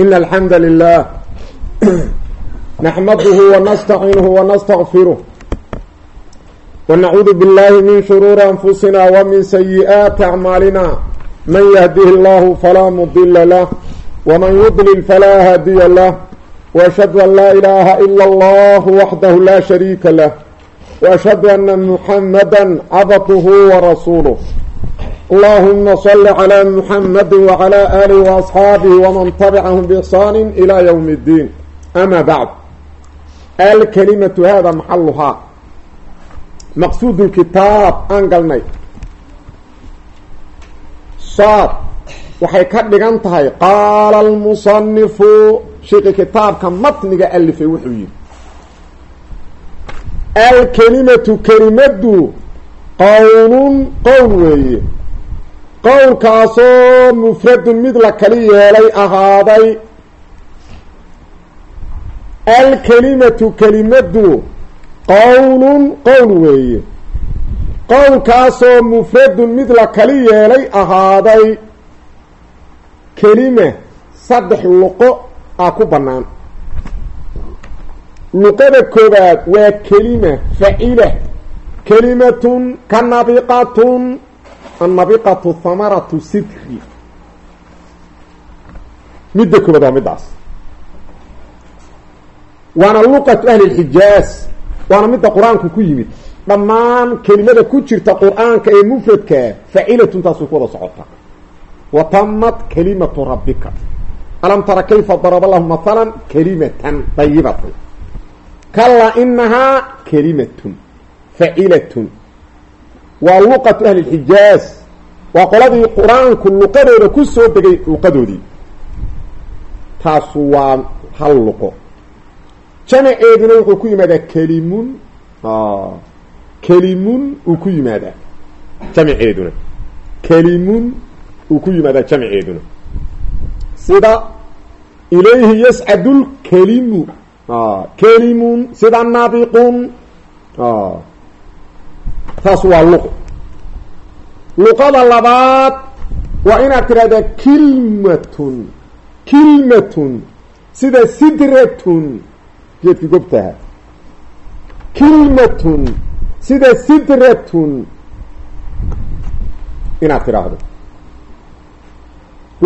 إن الحمد لله نحمده ونستعينه ونستغفره ونعوذ بالله من شرور أنفسنا ومن سيئات أعمالنا من يهده الله فلا مضل له ومن يضلل فلا هادي له وأشهد أن لا إله إلا الله وحده لا شريك له وأشهد أن محمدا عبده ورسوله allahuma sali calaa muxamadi wacalaa aalihi waasxaabihi waman tabicahum biixsaani ilaa ywmi اddiin ama bacd alkalimatu hada maxaluhaa maqsuud lkitaab aan galnay saad waxay ka dhigan tahay qaala almusanifu sheekhi kitaabka matniga alifay wuxuu yihi alkalimatu kelimadu qowlun qowl weeye qowlkaasoo mufradun mid la kali yeelay ahaaday alkelimatu kelimaddu qowlun qowl weeye. Qowlkaasoo mufradun mid la kali yeelay ahaaday kelima saddex luqo ah ku bannaan. Luqada koobaad waa kelima facila kelimatun ka nabiqatun annabiqatu hamaratu sidri. Midda koobaad waa middaas. Waana luqatu ahli lxijaaz waana midda qur'aanku ku yimid. Dhammaan kelimada ku jirta qur'aanka ee mufradkaa facilatun taasuu ku wada socota. Wa tamat kalimatu rabbika. Alam tara kayfa daraba lahu maala kalimatan dayibatan kalaa inahaa kalimatun facilatun waa luqatu ahli lxijaaz waa qoladii qur'aanku luqadooda ku soo degay luqadoodii. Taasu waa hal luqo. Jamaceeduna wuxuu ku yimaadaa kelimun. Kelimun uu ku yimaadaa jamaceeduna kelimun uu ku yimaadaa jamaceeduna sida ilayhi yascadu lkelimu kelimun sida nabiqun taas waa luq luqada labaad waa inaad tidhahdaa kilmatun kilmatun sida sidratun geedkii gobtaha kilmatun sida sidratun. Inaad tidhaahdo.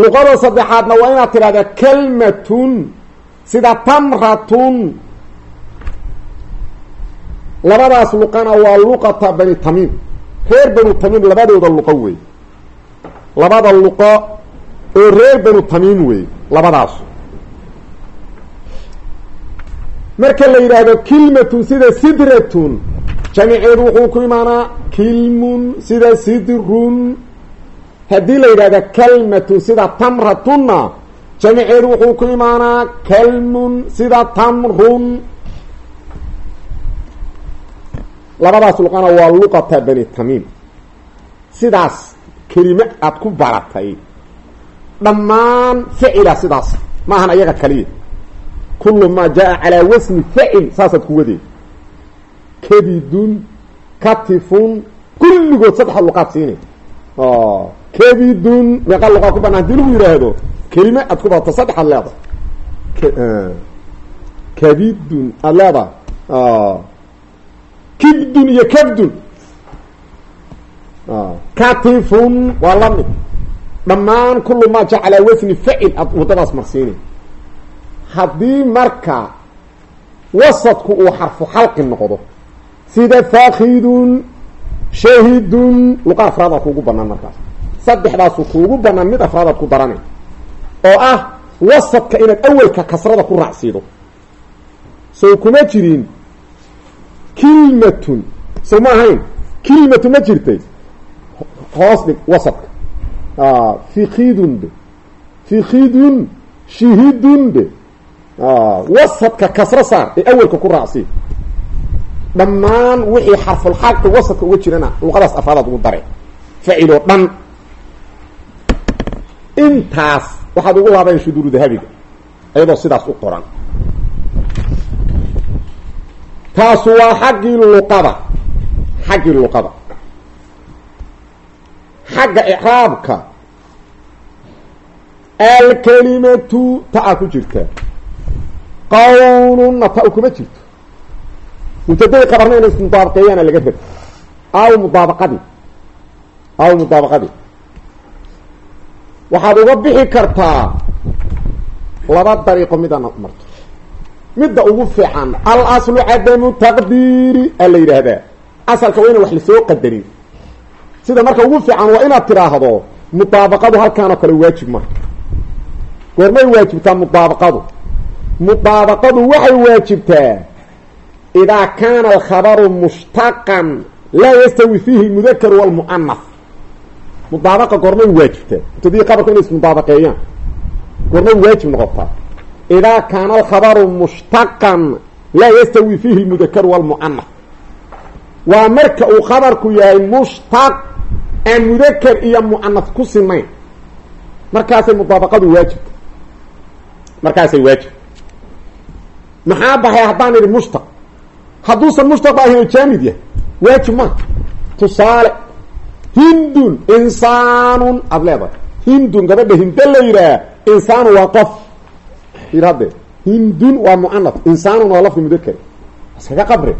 Luqada saddexaadna waa inaad tidhahdaa kelmatun sida tamratun. Labadaas luqana waa luqata bani tamiim reer banu tamiim labadooda luqo wey labada luqo oo reer banu tamiim wey labadaasu marka la yidhaahdo kilmatun sida sidratun jamiceedu wuxuu ku imaanaa kilmun sida sidrun. Haddii la yidhahdo kalmatun sida tamratunna jamiceedu wuxuu ku imaanaa kalmun sida tamrun labadaas luqana waa luqata bani tamiim sidaas kelime aada ku baratay. Dhammaan ficila sidaas. Ma ahan ayaga kaliya kullu maa jaa calaa wasni facil saasaad ku wadeed kabidun katifun kulligood saddexa luqaad siinay kabidun meeqa luqaa ku banaan haddii lagu yidhaahdo kelime aad ku barato saddexaad leedahay. Kabidun aada leedahay kibdun iyo kabdun. Katifun waa la mid. Dhammaan kullu maa calaa wasni facil aad waddadaas marsiinay haddii marka wasadku uu xarfu xalqi noqdo sida faakidun shahidun luqa afraadaad kuugu banaan markaas. Saddexdaasu kuugu banaan mid afraadaad ku daranay oo ah wasadka inaad awelka kasrada ku raacsiido. Sow kuma jirin kilmatun. Sow ma ahayn? Kilmatun ma jirtay. Hoos dhig wasadka fikidun de fikidun shihidun de wasadka kasro saar ee awelka ku raacsi. Dhammaan wixii xarfulxaaqi wasadka uga jirana luqadaas afraadaad ugu dare faciloo dhan. Intaas waxaad ugu laabayn shuduuru dahabiga iyadoo sidaas u qoran taasu waa xaggii luqada. Xaggii luqada. Xagga icraabka. Alkelimatu ta-a ku jirta. Qawlunna ta-u kuma jirto. Mubtadai qabarna inay ismudaabaqeeyaana laga rab aw mudaabaqadii aw mudaabaqadii waxaad uga bixi kartaa laba dariiqo midana marto midda ugu fiican al aslu cadamu taqdiiri a la yidhaahdaa. Asalka waa ina wax la soo qadarin. Sida marka ugu fiican waa inaad tiraahdo mudaabaqadu halkaanoo kale waajib maha goormay waajibtaa mudaabaqadu mudaabaqadu waxay waajibtaa idaa kaana alkhabaru mushtaqan laa yastawi fiihi lmudakaru walmu'anas mudaabaqa goormay waajibtaa. Mubtadii qabarku inay ismudaabaqeeyaan goormay waajib noqotaa idaa kaana alkhabaru mushtaqan laa yastawi fiihi lmudakaru walmu'anas waa marka uu khabarku yahay mushtaq aan mudakar iyo mu'anas ku sinayn markaasay mudaabaqadu waajibta markaasay waajib maxaa baxay haddaan idhi mushtaq hadduusan mushtaq ahayn jaamid yahay waajib maa tusaale hindun insaanun aada leedahay hindun gabadha hinde la yidhaah waa qof hadde hindun waa mu'anas insaanun waa lafdi mudakar iskaga qabri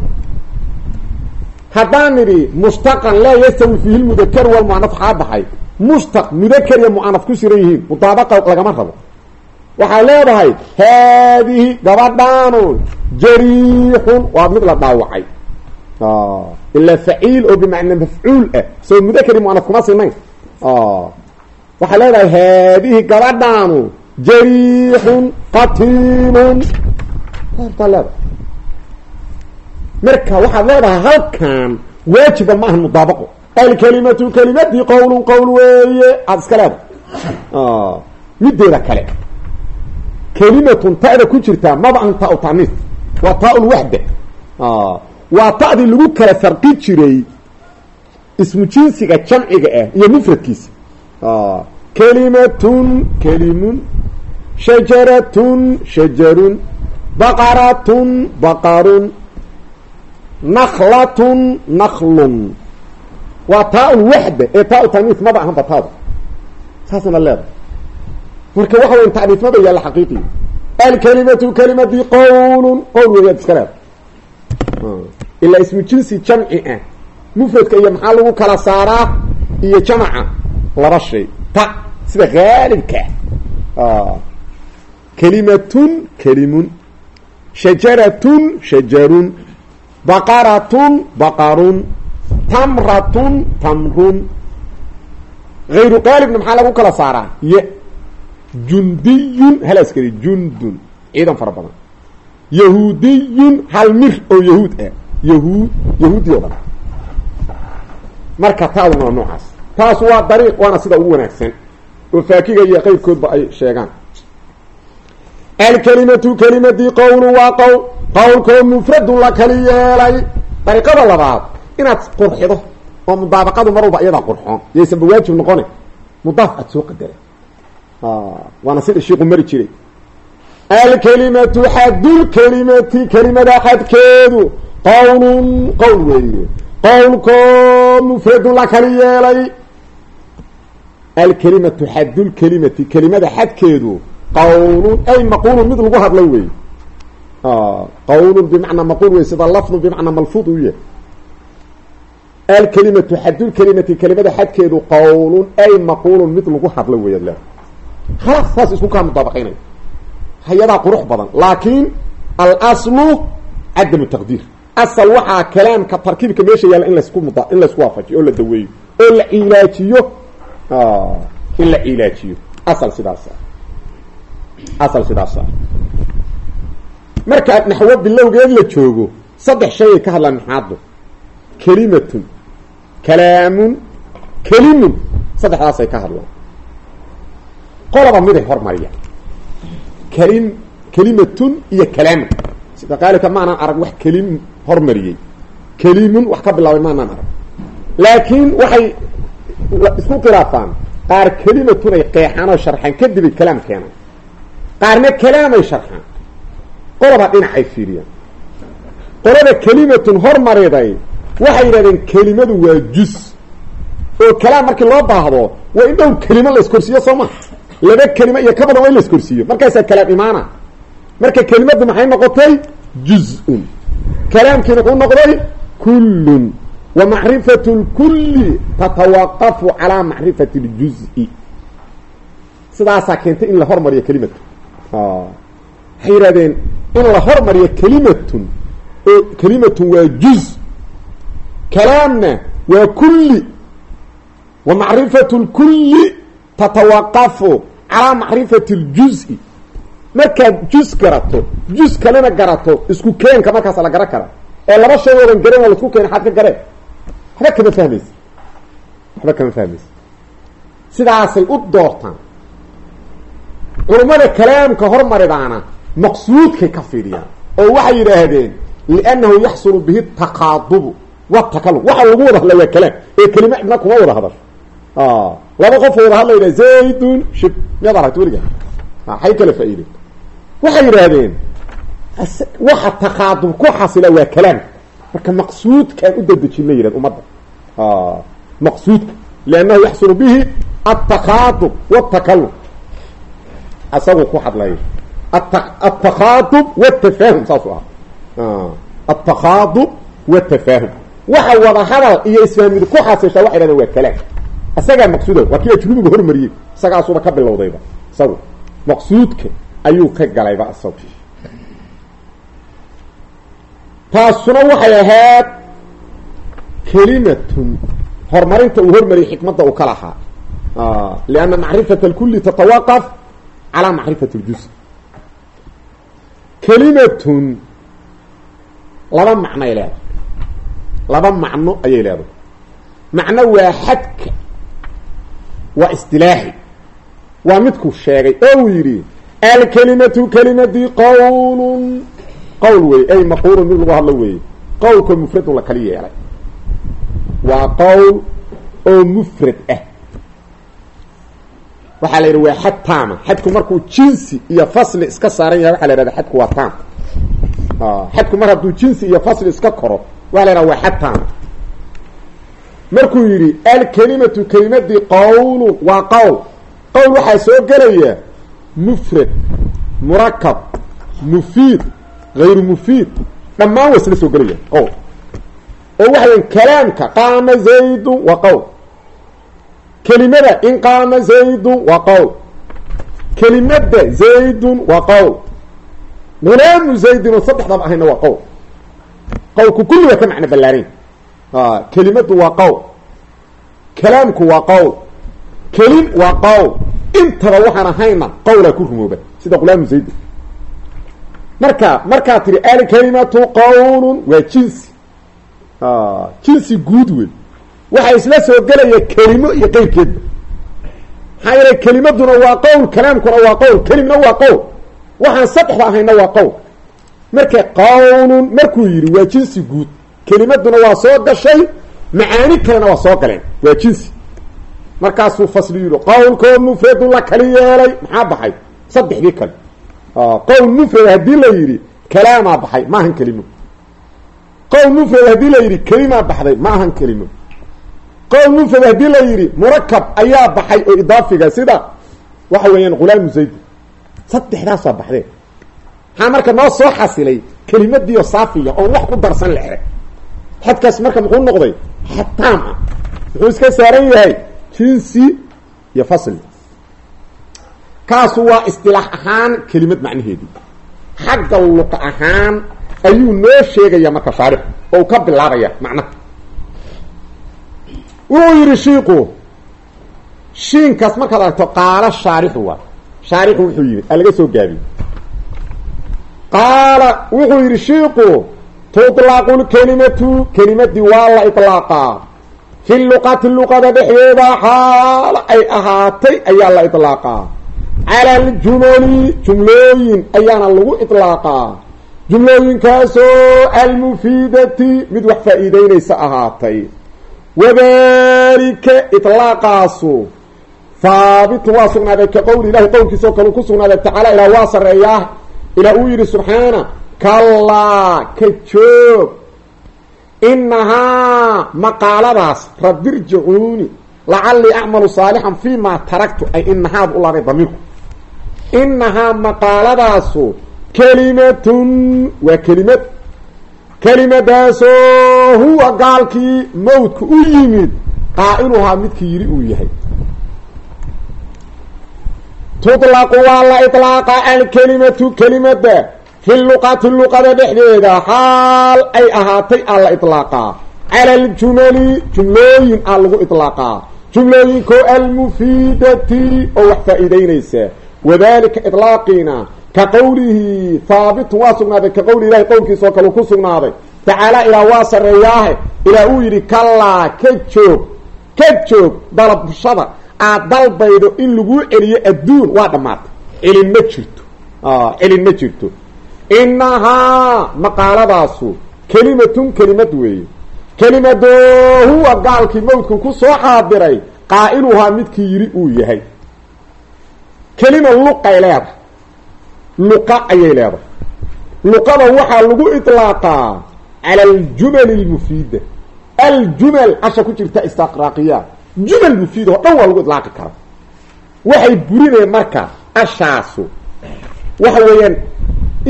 haddaan nidhi mushtaqan laa yastawi fiihi lmudakar walmu'anas waxaa baxay. Mushtaq mudakar iyo mu'anas ku siran yihiin mudaabaqa lagama rabo. Waxaa leedahay haadihi gabadhaanu jariixun waa mid la dhaawacay. Ilaa faciil oo bimacnaa mafcuul ah. Soo mudakari mu'anas kuma sinayn waxaa leedahay haadihi gabadhaanu jariixun qatiilun taa leedahay marka waxaad leedahay halkan waajiba ma ahan mudaabaqo alkalimatu kelimadii qowlun qowl weeye aada iska leedahay mideeda kale kelimatun ta'da ku jirtaa maba an ta-u taniis waa taa-ulwaxda waa ta'dii lagu kala farqi jiray ismu jinsiga jamciga ah iyo mufradkiisa kelimatun kelimun shajaratun shajarun baqaratun baqarun naklatun naklun waa taa-ulwaxda ee taa-u taniis maba ahanba taada saasna leedahay marka waxa weya tacriifmada yaalla xaqiiqi alkalimatu kelimadii qowlun qowl weeyaad iska leeda ilaa ismu jinsi jamci ah mufradka iyo maxaa lagu kala saaraa iyo jamaca laba ta sida haalibka kelimatun kelimun. Shajaratun shajarun. Baqaratun baqarun. Tamratun tamrun. Hayru qaalibna maxaa lagu kala saaraa? Y jundiyun hal askari jundun. Ciidan fara badan. Yahuudiyun hal mir oo yahuud ah yahuud yahuudi o dhan marka taaduna waa taas waa dariiq waana sida ugu wanaagsan. Oo faakiga iyo qeyrkoodba ay sheegaan alkelimatu kelimadii qowlu waa qowl qowlkoo mufradun la kali yeelay dariiqada labaad inaad qurxido oo mudaabaqadu mar walba iyadaa qurxoon yaysanba waajib noqone mudaaf aad soo qadara waana sida shiiku mari jiray alkelimatu xadulkelimati kelimada xadkeedu qowlun qowl weeye qowlkoo mufradun la kali yeelay alkelimatu xadulkelimati kelimada xadkeedu qowlun ay maqulun mid lagu hadlay wey qowlun bimacnaa maquul wey sida lafdu bimacnaa malfuud u yahay alkelimatu xadulkelimati kelimada xadkeedu qowlun ay maqulun mid lagu hadlay wey le khalaas saas isku kaa mudaabaqaynaya hayadaa badan laakiin alaslu cadamu taqdiir. Asal waxaa kalaamka tarkiibka meesha yaalla in lasku mud in la isku waafajiyo la daweeyo oo la cilaajiyo in la cilaajiyo asal sidaasa asal sidaasa marka naxwo bilowgeed la joogo saddex shayay ka hadlaan maxaadu kelimatun kalaamun kelimun. Saddexdaasay ka hadlaan. Qolaba miday hormariya. Kelim kelimatun iyo kalaamun sida qaalika maanaan arag wax kelim hormariyey. Kelimun wax ka bilaabay maanaan arag. Laakiin waxay isku khilaafaan qaar kelimatun ay qeexaan oo sharxaan kadibay kalaam keenaan qaarna kalaamay sharxaan. Qolaba dhinacay fiiriyaan. Qolada kelimatun hormariday waxay yidhahdeen kelimadu waa juz. Oo kalaam markii loo baahdo waa in dhowr kelimo la iskorsiiyo soo maha laba kelima iyo ka badan waa in la iskorsiiyo. Markaasaa kalaam imaana. Marka kelimaddu maxay noqotay? Juz-un kalaamkiina wuxuu noqday kullun. Wa macrifatu lkulli tatawaqafu calaa macrifati ljuzi sidaasaa keentay in la hormariyo kelimadka waxay yidhahdeen in la hormariyo kelimatun oo kelimatun waa juz kalaamna waa kulli wa macrifatu lkulli tatawaqafu calaa macrifati ljuzi markaad juz garato juz kalena garato isku keenka markaasa la garan kara ee laba shay oodan garan oo la isku keena xaad ka gareen waxba kama fahmaysa waxba kama fahmaysa sidaasay u doortaan culummada kalaamka hormaridaana maqsuudkay ka fiiriyaan oo waxay yidhaahdeen liannahu yaxsulu bihi taqaadubu watakalum waxa lagu wada hadla waa kalaam ee kelima cidna kuma wada hadasho. Laba qof wada hadla yidhah zaydun shib. Miyaad aragta weliga? Hay kala faa-iideen waxay yidhaahdeen waxa taqaadub ku xasila waa kalaam. Marka maqsuudkaan u dadejina yidhahd umadda maqsuudka. Liannahu yaxsulu bihi altaqaadub watakalum asagu ku hadlay altaqaadub watafaahum saasuu ahaa altaqaadub watafaahum waxa wada hadal iyo isfaamid ku xasishaa waxay dhahdeen waa kalaam. Isagaa maqsuuda waa kii ajrubiga hormariyey. Isagaasuba ka bilowdayba. Isagu maqsuudka ayuu ka galayba isagu taasuna waxay ahayd kelimatun horumarinta uu hormariyay xikmadda uu ka lahaa. Lianna macrifata alkulli tatawaqaf calaa macrifati ljuz kelimatun laba macnoay leedahay laba macno ayay leedahay macno waa xadka waa istilaaxi waa midku sheegay oo uu yidhi alkelimatu kelimadii qawlun qowl wey ay maquulun mid lagu hadlo weeye qowlka mufradun la kala yeelay waa qowl oo mufrad ah waxaa la yidhi waa xad taama xadku markuu jinsi iyo fasli iska saaran yahay waxa la yhahda xadku waa taam. Xadku mar hadduu jinsi iyo fasli iska koro waxa la yhahda waa xad taama markuu yidhi alkelimatu kelimadii qawlun waa qowl qowl waxaa soo gelaya mufrad murakab mufiid hayru mufiid. Dhammaan waa isla soo gelaya qowl oo waxaweyn kalaamka qaama zaydun waa qowl kelimada in qaama zaydun waa qowl kelimada zaydun waa qowl gulaamu zaydin oo saddexdaba ahayna waa qowl qowlku kulli waa ka macno ballaarayn kelimadu waa qowl kalaamku waa qowl kelim waa qowl intaba waxaan ahayna qowlaa ku rumooba sida gulaamu zaydin marka markaad tihi alkelimatu qawlun waa jinsi. Jinsi guud wey waxaa isla soo gelaya kelimo iyo qeyrkeedba maxaa yeele kelimaduna waa qowl kalaamkuna waa qowl kelimna waa qowl. Waxaan saddexda ahayna waa qowl. Marka qawlun markuu yidhi waa jinsi guud. Kelimaduna waa soo gashay macaani kalena waa soo galeen. Waa jinsi. Markaasuu fasli yidhi qowlkoo mufradu la kali yeelay. Maxaa baxay? Saddexdii kale qowl mufrad haddii la yidhi kalaamaa baxay ma ahan kelimo. Qowl mufrad haddii la yidhi kelimaa baxday ma ahan kelimo qowl mufrad haddii la yidhi murakab ayaa baxay oo idaafiga sida waxa weeyaan ghulaamu zaydin saddexdaas waa baxdeen maxaa marka noo soo xasilay kelimadiio saafiya oon wax ku darsan la xere xadkaas marka muxuu noqday? Xad taam ah. Muxuu iska saaran yahay? Jinsi iyo fasli kaasu waa istilaax ahaan kelimad macnaheedii xagga luqa ahaan ayuu noo sheegaya marka shaarix oo u ka bilaabaya macnaha wuxuu yidhi shiiku shiinkaas markaad aragto qaala shaarixu waa shaarixu wuxuu yidhi aa laga soo gaabiy qaala wuxuu yidhi shiiku tuطlaqu lkelimatu kelimadii waa la iطlaaqaa fi luqati luqada dhexdeeda xaala ay ahaatay ayaa la iطlaaqaa cala aljumali jumlooyin ayaana lagu iطlaaqaa jumlooyinkaasoo almufiidati mid wax faa'iideynaysa ahaatay wadalika iطlaaqaasu haabitun waa sugnaaday ka qowli ilahi qowlkiisa oo kale ku sugnaaday tacaala ilaa waa sareeyaa ilaa uu yidhi subxaana kallaa ka joog. Inahaa maqaaladaas rabirjicuuni lacallii acmalu saalixan fii maa taragtu ay inahaad u laabay damiirku. Inahaa maqaaladaasu kelimatun waa kelimad kelimadaasoo huwa gaalkii mawdka u yimid qaa-inuhaa midkii yidhi uu yahay tudlaqu waa la iطlaaqa alkelimatu kelimada fi luqati luqada dhexdeeda xaal ay ahaatay aa la iطlaaqaa cala aljumali jumlooyin aa lagu iطlaaqaa jumlooyinkoo almufiidati oo wax faa'iideynaysa wadalika iطlaaqiina ka qowlihi haabitun waa sugnaaday. Ka qowli ilahi qowlkiisa oo kale ku sugnaaday. Tacaala ilaa waa sareeyaahe ilaa uu yidhi kallaa ka joog ka joog dalabshada aad dalbaydo in laguu celiyo adduun. Waa dhammaatay celin ma jirto. Celin ma jirto. Inahaa maqaaladaasu kelimatun kelimad weeye. Kelimadoo huwa gaalkii mawdku ku soo xaadiray. Qaa'iluhaa midkii yidhi uu yahay. Kelima luqay leedahay luqa ayay leedahay. Luqada waxaa lagu iطlaaqaa cala aljumal اlmufiida aljumal asha ku jirta istiqraaqiya jumal mufiid oo dhan waa lagu ilaaqi karaa waxay burineen marka ashaasu. Waxa weeyaan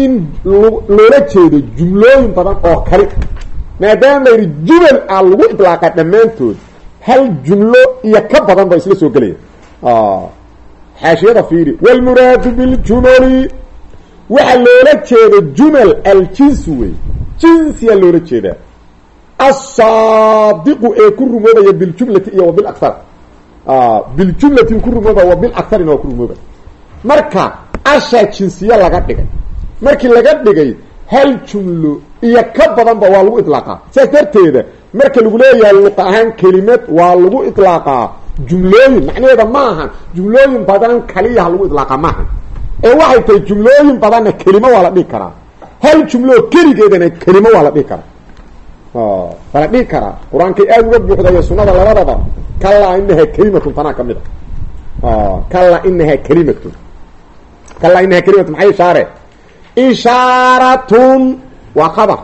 in loola jeedo jumlooyin badan oo kali maadaama la yidhi jumal aa lagu idlaaqa dhammaantood hal jumlo iyo ka badan ba isla soo gelaya xaashiyada fiiri wlmuraadu biljumali waxaa loola jeeda jumal aljinsi wey jinsiyaa loola jeedaa asaadiqu ee ku rumoobaya biljumlati iyo wa bilakar biljumlatin ku rumooba wa bilakarin waa ku rumooba marka ashaa jinsiye laga dhigay markii laga dhigay hal jumlo iyo ka badanba waa lagu iطlaaqaa sidaas darteeda marka lagu leeyahay luqa ahaan kelimad waa lagu iطlaaqaa jumlooyin macnaheeda ma ahan jumlooyin badan kaliyaha lagu iطlaaqa maaha ee waxay tahay jumlooyin badanna kelimo waa la dhihi karaa. Hal jumloo keligeedana kelimo waa la dhihi karaa. Waa la dhihi karaa. Qur'aankay aada uga buuxdayo sunada labadaba kalaa inahaa kelimatun tanaa ka mid a. Kalaa inahaa kelimatun. Kalaa inahaa kelimatun maxay ishaare? Ishaaratun. Waa qabar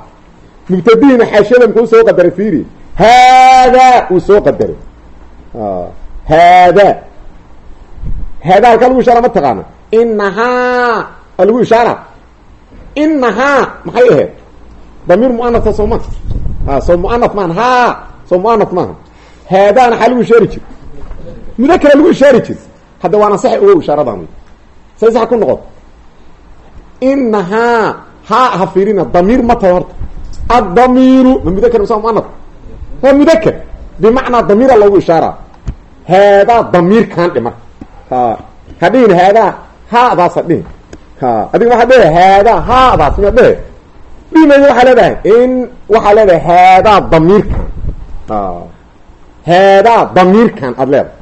mubtadihiina xaashiyada muxuu soo qadaray fiiri. Haadaa uu soo qadaray. Haada. Haada halkaa lagu ishaara ma taqaana inahaa a lagu ishaara inahaa maxay ahayd damiir muanasa soo maha soo muanaf maaha ha soo muanaf maaha haadaana xaa lagu ishaari jir mudakara lagu ishaari jir hadda waana sax ogow ishaaradan say sax ku noqoto inahaa ha fiirina damiir ma tahay horta addamiiru ma mudakar masa muanaf waa mudakar bimacnaa damiira loogu ishaara haadaa damiirkan dhima ha hadhihin haadaa haadaas ha dhihin adiga waxaa dhehe haadaa haadaas miyaa dhehe dhimaya waxaa leedahay in waxaa leedahay haadaa damiirkan haadaa damiirkan aada leedahay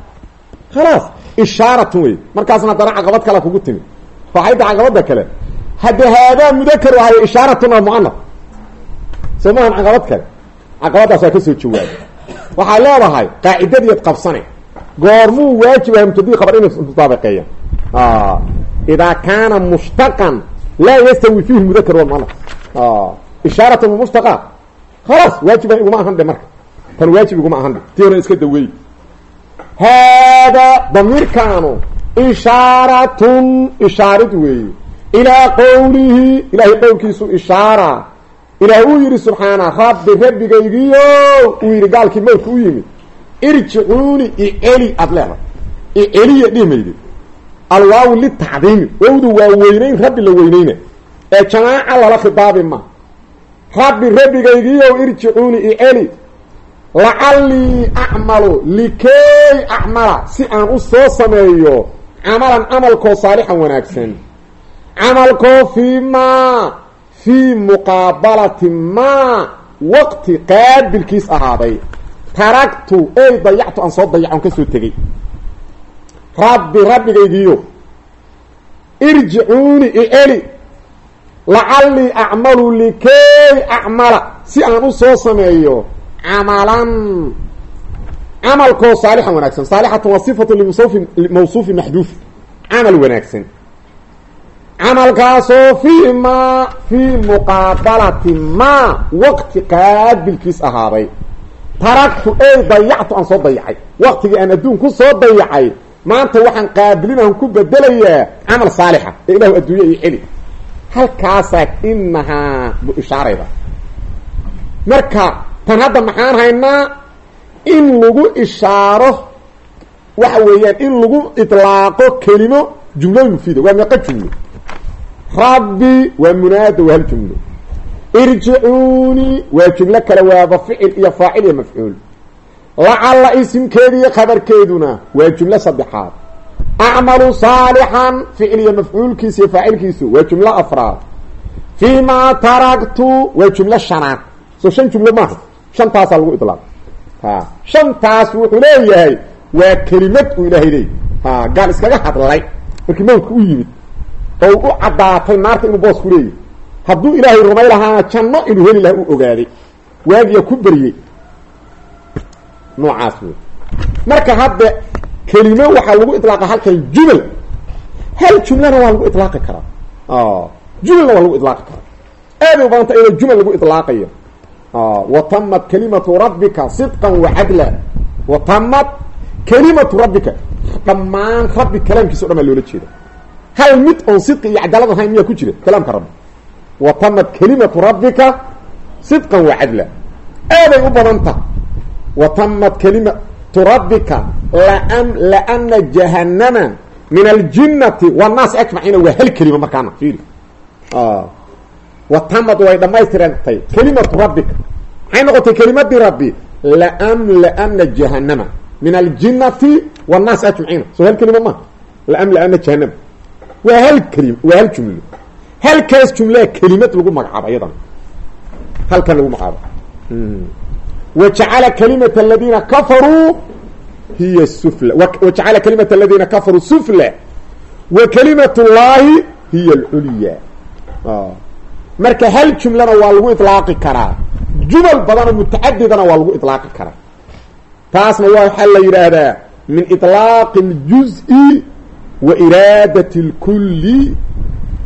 khalaas ishaaratun wey markaasna haddana caqabad kale kugu timi waxay tahay caqabada kale hadde haadaa mudakar ahayo ishaaratun waa muanaf soo maahan caqabad kale caqabadaas waa ka soo jawaabay waxaa leedahay qaacidadiiad qabsane goormuu waajibaha mubtadii khabar inay mutaabaqeeyaan idaa kaana mushtaqan laa yastawi fiihi mudakar walmuanaf ishaaratun mushtaqa khalaas waajiba iguma ahan dhe marka tan waajib iguma ahan dhe tii horan iska daweey haadaa damiirkaanu ishaaratun ishaarid weeye ilaa qowlihi ilaahay qowlkiisu ishaara ilaah uu yidhi subxaana rabbi rabbigaygiyo uu yidhi gaalkii mawdka u yimid irjicuuni iceli aada leedahay iceliya dhimaydi alwaawi litacdiimi wowdu waa weynayn rabbi la weynayna ee jamaaca lala khitaabi ma. Rabbi rabbigaygiiyow irjicuuni iceli lacallii acmalu likay acmala si aan u soo sameeyo camalan camalkoo saalixan wanaagsan. Camalkoo fii maa fii muqaabalati maa waqti qaabilkiis ahaaday. Taragtu ey dayactu aan soo dayacan ka soo tegey rabbi rabbigaygiiyo. Irjicuuni iceli lacallii acmalu likay acmala. Si aan u soo sameeyo camalan. Camalkoo saalixan wanaagsan. Saalixatan waa sifatu limusawfi mawsuufi maxduuf. Camal wanaagsan. Camalkaasoo fii maa fii muqaabalati maa waqti qaabilkiis ahaaday. Taraktu ey dayactu aan soo dayacay. Waktigii aan adduun ku soo dayacay maanta waxaan qaabilinahan ku bedelayaa camal saalixa ee ilahu adduunya iyo celi. Halkaasaa inahaa bu ishaarayda marka tan hadda maxaan haynaa in lagu ishaaro waxa weeyaan in lagu itlaaqo kelimo jumlooyin mufiida waa meeqa jumlo rabbi waa munaada waa hal jumlo irjicuunii waa jumlo kale waaba ficil iyo faacil iyo mafcuul lacalla isimkeeda iyo khabarkeeduna waa jumlo saddexaad. acmalu saalixan ficil iyo mafcuulkiisa iyo faacilkiisu waa jumlo afraad. fii maa taragtu waa jumlo shanaad. Soo shan jumlo maaha. Shantaasaa lagu ilaaq ha. Shantaas wuxuu leeyahay waa kelimad uu ilaahay leeyay ha gaal iskaga hadlay. Markii mawdka u yimid oo u caddaatay naarta inuu boos ku leeyahy hadduu ilaahay rumay lahaana janno inuu heli lahaa u ogaaday. Waagiya ku beryey noocaas wey marka hadda kelimo waxaa lagu iطlaaqa halkan jumal hal jumlana waa lagu ilaaqi karaa. Jumalna waa lagu ilaaqi karaa. Aaday u badanta ina jumal lagu ilaaqayo watamad kalimatu rabbika sidqan wacadla watamad kalimatu rabbika. Dhammaan rabbi kalaamkiisa o dhan baa loola jeeda. Hal mid oon sidqi iyo cadaalad ahayn miyaa ku jira? Kalaamka rabbi. Watamad kalimatu rabbika sidqan wacadla aaday u badanta watamad kalimatu rabbika lana jahanama min aljinnati wاnnaasi ajmaciina waa hal kelima markaana fiiri. Watamad way dhamaystirantay kelimatu rabbika maxay noqotay kelimadii rabbi laamlaana jahanama min aljinnati wاnnaasi ajmaciina soo hal kelima ma laamlaana jahanama waa hal kelim waa hal jumlo halkaas jumlaa kelimad lagu magacaabo ayadana halkan lagu magacaabo wajacala kalimat aladiina kafaruu hiy sufla wajacala kalimat aladiina kafaruu sufla wa kalimat llahi hiy alculya marka hal jumlana waa lagu ilaaqi karaa jumal badanoo mutacadidana waa lagu ilaaqi karaa taasna waa waxaa la yidhaahdaa min iطlaaqi اljuز'i wa iraadat اlkuli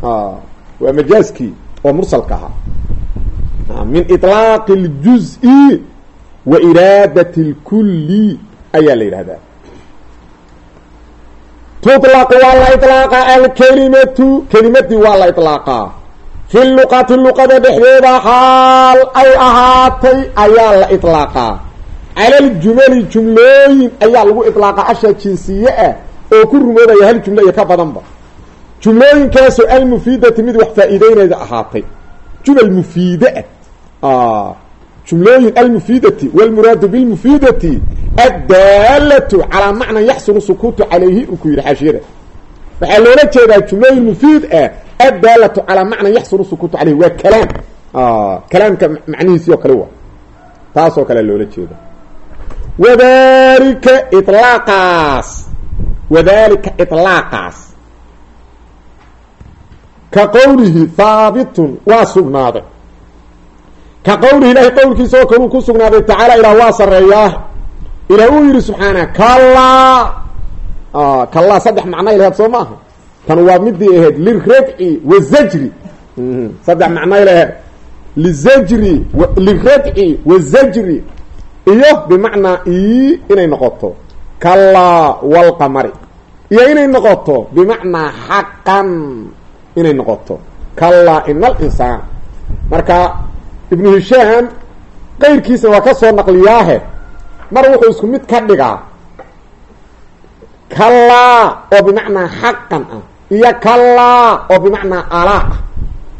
waa majaaskii oo mursalka ahaa min iطlaaqi اljuز'i wa iraadat اlkuli ayaa la yidhahdaa tuطlaq waa la iطlaaqa alkelimatu kelimadii waa la iطlaaqaa fi luqati luqada dhexdeeda xaal ay ahaatay ayaa la iطlaaqaa cala ljumali jumlooyin ayaa lagu iطlaaqaa asha jinsiye ah oo ku rumoobaya hal jumlo iyo ka badanba jumlooyinkaasoo almufiidati mid wax faa-iideynayda ahaatay jumal mufiide ah jumlooyin almufiidati wlmuraadu bilmufiidati addaalatu calaa macnan yaxsulu sukuutu calayhi uu ku yidhi xaashiyada waxaa loola jeedaa jumlooyin mufiid ah addaalatu calaa macnan yaxsulu sukuutu calayhi waa kalaam. Kalaamka macnihiisii oo kale waa. Taasoo kale loola jeeda wadalika ilaaqaas wadalika ilaaqaas ka qowlihi haabitun waa sugnaaday ka qowlihi ilaahay qowlkiisa oo kaluu ku sugnaaday tacaala ilaah waa sareeyaa ilaah uu yidhi subxaana kallaa. Kallaa saddex macnay laheed soo maaha? Tan waa midii ahayd lirafci wazajri saddex macnay laheed lizajri lirafci wazajri iyo bimacnaa i inay noqoto. Kallaa walqamari iyo inay noqoto bimacnaa xaqan inay noqoto. Kallaa ina alinsaan marka ibnu hishaam qeyrkiisna waa ka soo naqliyaahe. Mar wuxuu isku mid ka dhigaa. Kallaa oo bimacnaa xaqan ah iyo kallaa oo bimacnaa alaa ah.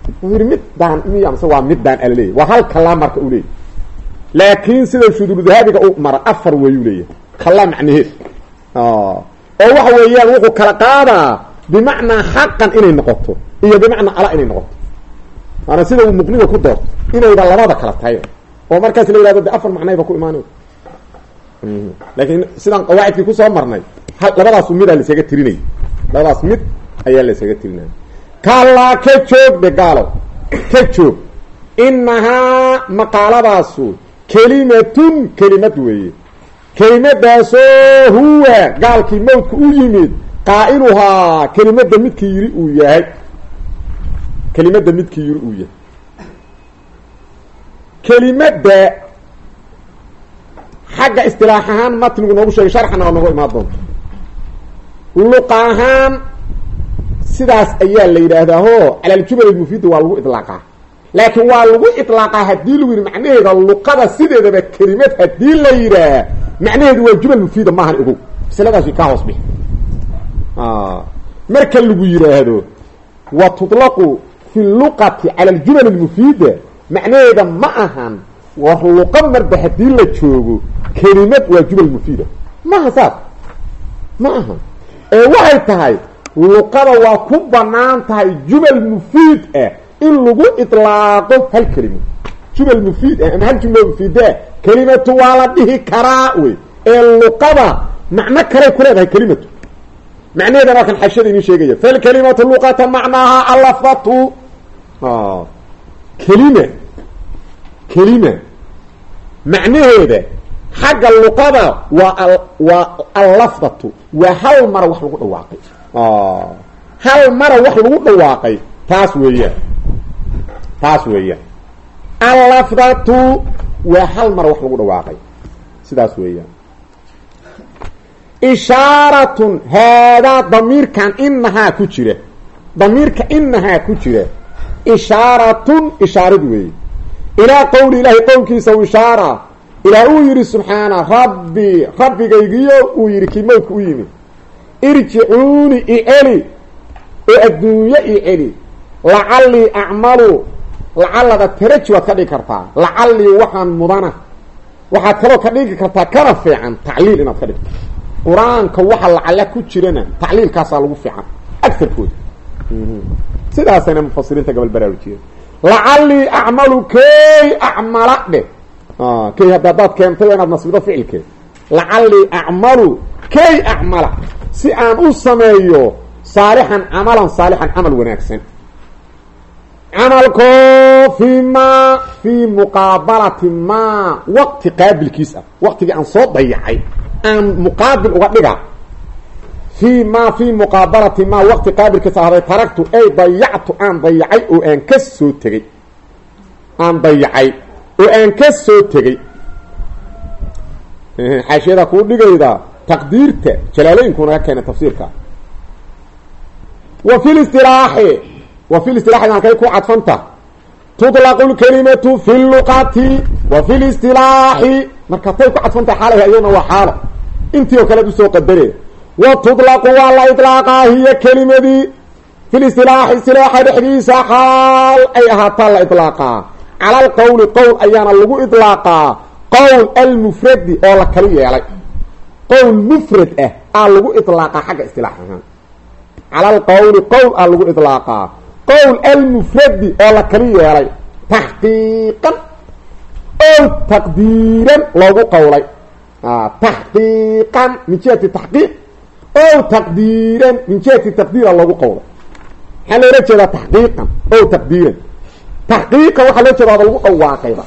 Wuxuu yidhi middaan miy amse waa middaan ala leeyahy waa hal kallaa marka uu leeyahy laakiin sida shuduurudahaabiga u mara afar weeyuu leeyahay. Kallaa macnaheed oo waxa weeyaan wuxuu kala qaadaa bimacnaa xaqan inay noqoto iyo bimacnaa alaa inay noqoto waana sida uu muqniga ku doorto inayba labada kala tahay. Oo markaas la yihahdo de afar macnayba ku imaanay. Laakiin sidaan qawaacidkii ku soo marnay labadaas midaa lasaga tirinay. Labadaas mid ayaa lasaga tirinaya kallaa ka joog de gaalo ka joog. Inahaa maqaaladaasu kelimatun kelimad weeye. Kelimadaasoo huwa gaalkii mawdka u yimid qaa'iluhaa kelimadda midkii yiri uu yahay kelimadda midkii yiri uu yahay. Kelimadda xagga istilaax ahaan matnigu noogu sheegay sharxana waa noogu imaan doonta luqa ahaan sidaas ayaa la yidhaahdaa ho calaljumal almufiida waa lagu idlaaqaa. Laakiin waa lagu idlaaqaa haddii lagu yidhi macnaheeda luqada sideedaba kelimad haddii la yidhaah macnaheedu waa jumal mufiida maahan ogow masladaasi kaa hoos bixi. Marka lagu yidhaahdo wa tuطlaqu fi luqati cala aljumal almufiida macnaheeda ma ahan war luqa marba haddii la joogo kelimad waa jumal mufiida maaha saas ma ahan ee waxay tahay luqada waa ku bannaan tahay jumal mufiid ah in lagu ilaaqo hal kelima jumal mufiid ah ama hal jumla mufiida kelimatu waa la dhihi karaa wey ee luqada macno kaley ku leedahay kelimatu macnaheedana waa kan xashada idin sheegaya falkalimatu luqata macnaaha allafdatu kelima kelima macnaheeda xagga luqada waa waa allafdatu waa hal mara wax lagu dhawaaqay hal mara wax lagu dhawaaqay taas weeyaan taas weeyaan allafdatu waa hal mara wax lagu dhawaaqay sidaas weeyaan ishaaratun haadaa damiirkan inahaa ku jira damiirka inahaa ku jira ishaaratun ishaarid weeye ilaa qowli ilaahi qowlkiisa u ishaara ilaah uu yidhi subxaana rabbi rabbigaygiyo uu yidhi kii mowdka u yimid. Irjicuuni iceli oo adduunyo iceli lacallii acmalu lacallada taraji waad ka dhigi kartaa lacallii waxaan mudana waxaad kaloo ka dhigi kartaa kana fiican tacliil inaad ka dhigto. Qur'aanka waxa lacalla ku jirana tacliilkaasaa lagu fiican agarkooda sidaasayna mufasiriinta gabal baraarujiyeen lacallii acmalu kay acmala dheh kay hadda haddaad keentay inaad nasbido ficilkeed. Lacallii acmalu kay acmala. Si aan u sameeyo saalixan camalan saalixan camal wanaagsan. Camalkoo fii ma fii muqaabalati ma waqti qaabilkiis ah. Waqtigii aan soo dayacay aan muqaabil uga dhiga fii ma fii muqaabalati ma waqti qaabilkiis ahday taragtu ay dayactu aan dayacay oo aan ka soo tegey aan dayacay oo aan ka soo tegey xaashiyada kuu dhigayda taqdiirta jalaalooyinkuu naga keena tafsiirka wa fi listilaaxi wa fi listilaaxi halkay ku cadfanta tuطlaqu lkalimatu fi luqati wa fi listilaaxi marka tay ku cadfanta xaalay iyadna waa xaalo intii oo u soo qadare wa tudlaqu waa la idlaaqaa hiya kelimadii fil istilaaxi istilaaxa dhexdiisa xaal ay ahaataa la idlaaqaa cala alqowli qowl ayaana lagu idlaaqaa qowl almufradi oo la kali yeelay qowl mufrad ah aa lagu idlaaqaa xagga istilaax ahaan cala alqowli qowl aa lagu idlaaqaa qowl almufradi oo la kali yeelay taxqiiqan ow taqdiiran loogu qowlay taxqiiqan min jihati ow taqdiiran min jihati taqdiira loogu qowlay maxaa loola jeedaa taxqiiqan ow taqdiiran taxqiiqan waxaa loo jeeda waaba lagu dhawaaqayba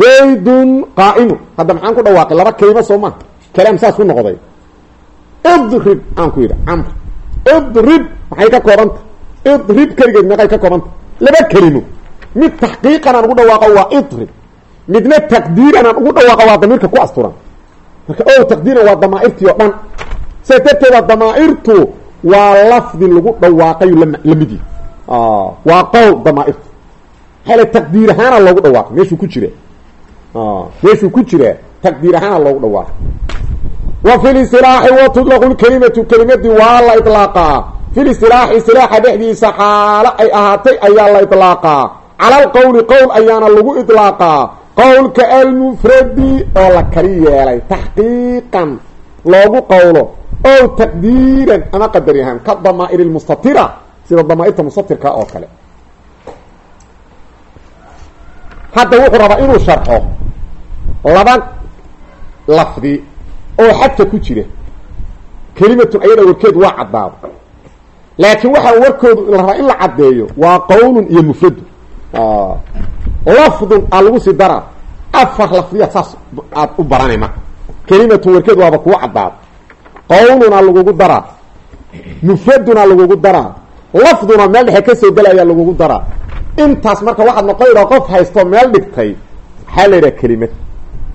zaydun qaa'imu hadda maxaan ku dhawaaqay laba kelimo soo maa kalaam saas ku noqday idrib aan ku yidhi camr idrib maxay ka koobanta idrib keligeed meeqay ka koobanta laba kelimo mid taxqiiqan aan ugu dhawaaqo waa idrib midna taqdiiran aan ugu dhawaaqo waa damiirka ku asturan marka o taqdiiran waa damaairtii oo dhan. Sidaas darteeda damaairtu waa lafdi lagu dhawaaqay lamidi. Waa qowl damaairtu. Hale taqdiir ahaana loogu dhawaaqay. Meeshuu ku jira. Meeshuu ku jira taqdiir ahaana loogu dhawaaqay. Wa fi lisilaaxi wa tudlaqu lkelimatu kelimadii waa la ilaaqaa fi lisilaaxi silaaxa dhexdiisa xaalo ay ahaatay ayaa la ilaaqaa cala alqowli qowl ayaana lagu ilaaqaa qowlka almufradi oo la kali yeelay taxqiiqan loogu qowlo ow taqdiiran ama qadari ahaan ka damaa'ir lmustatira sida damaairta mustatirka oo kale. Hadda wuxuu rabaa inuu sharxo laba lafdi oo xadka ku jira. Kelimatun ayada warkeedu waa caddaado laakiin waxaa warkoodu rabaa in la caddeeyo waa qowlun iyo mufradu lafdun aa lagu sii daraa. Afar lafdiya saas aad u baranay marka kelimatun warkeedu waaba kuwa caddaado qowlunaa lagugu daraa. Mufradunaa lagugu daraa. Lafduna meel dhexe ka soo gelayaa lagugu daraa. Intaas marka waxaad noqonaydaa qof haysto meel dhigtay waxaa la yidhaha kelimad?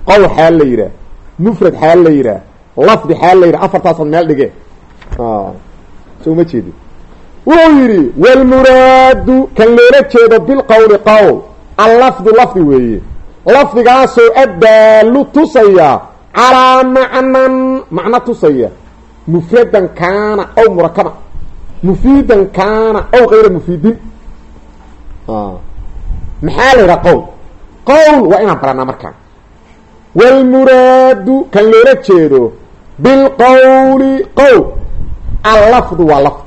Qowl xaal la yidhaah mufrad xaal la yidhaah lafdi xaal la yidhah afartaasaad meel dhigee. So uma jeedi wuxuu yidhi walmuraadu kan loola jeedo bilqowli qowl allafdu lafdi weeye. Lafdigaasoo addaalu tusaya calaa macnan macno tusaya. Mufradan kaana aw murakaba mufiidan kaana aw kayra mufiidin. Maxaa la yidhaha qowl? Qowl waa inaan baranaa markaan walmuraadu kan loola jeedo bilqowli qowl. Allafdu waa lafdi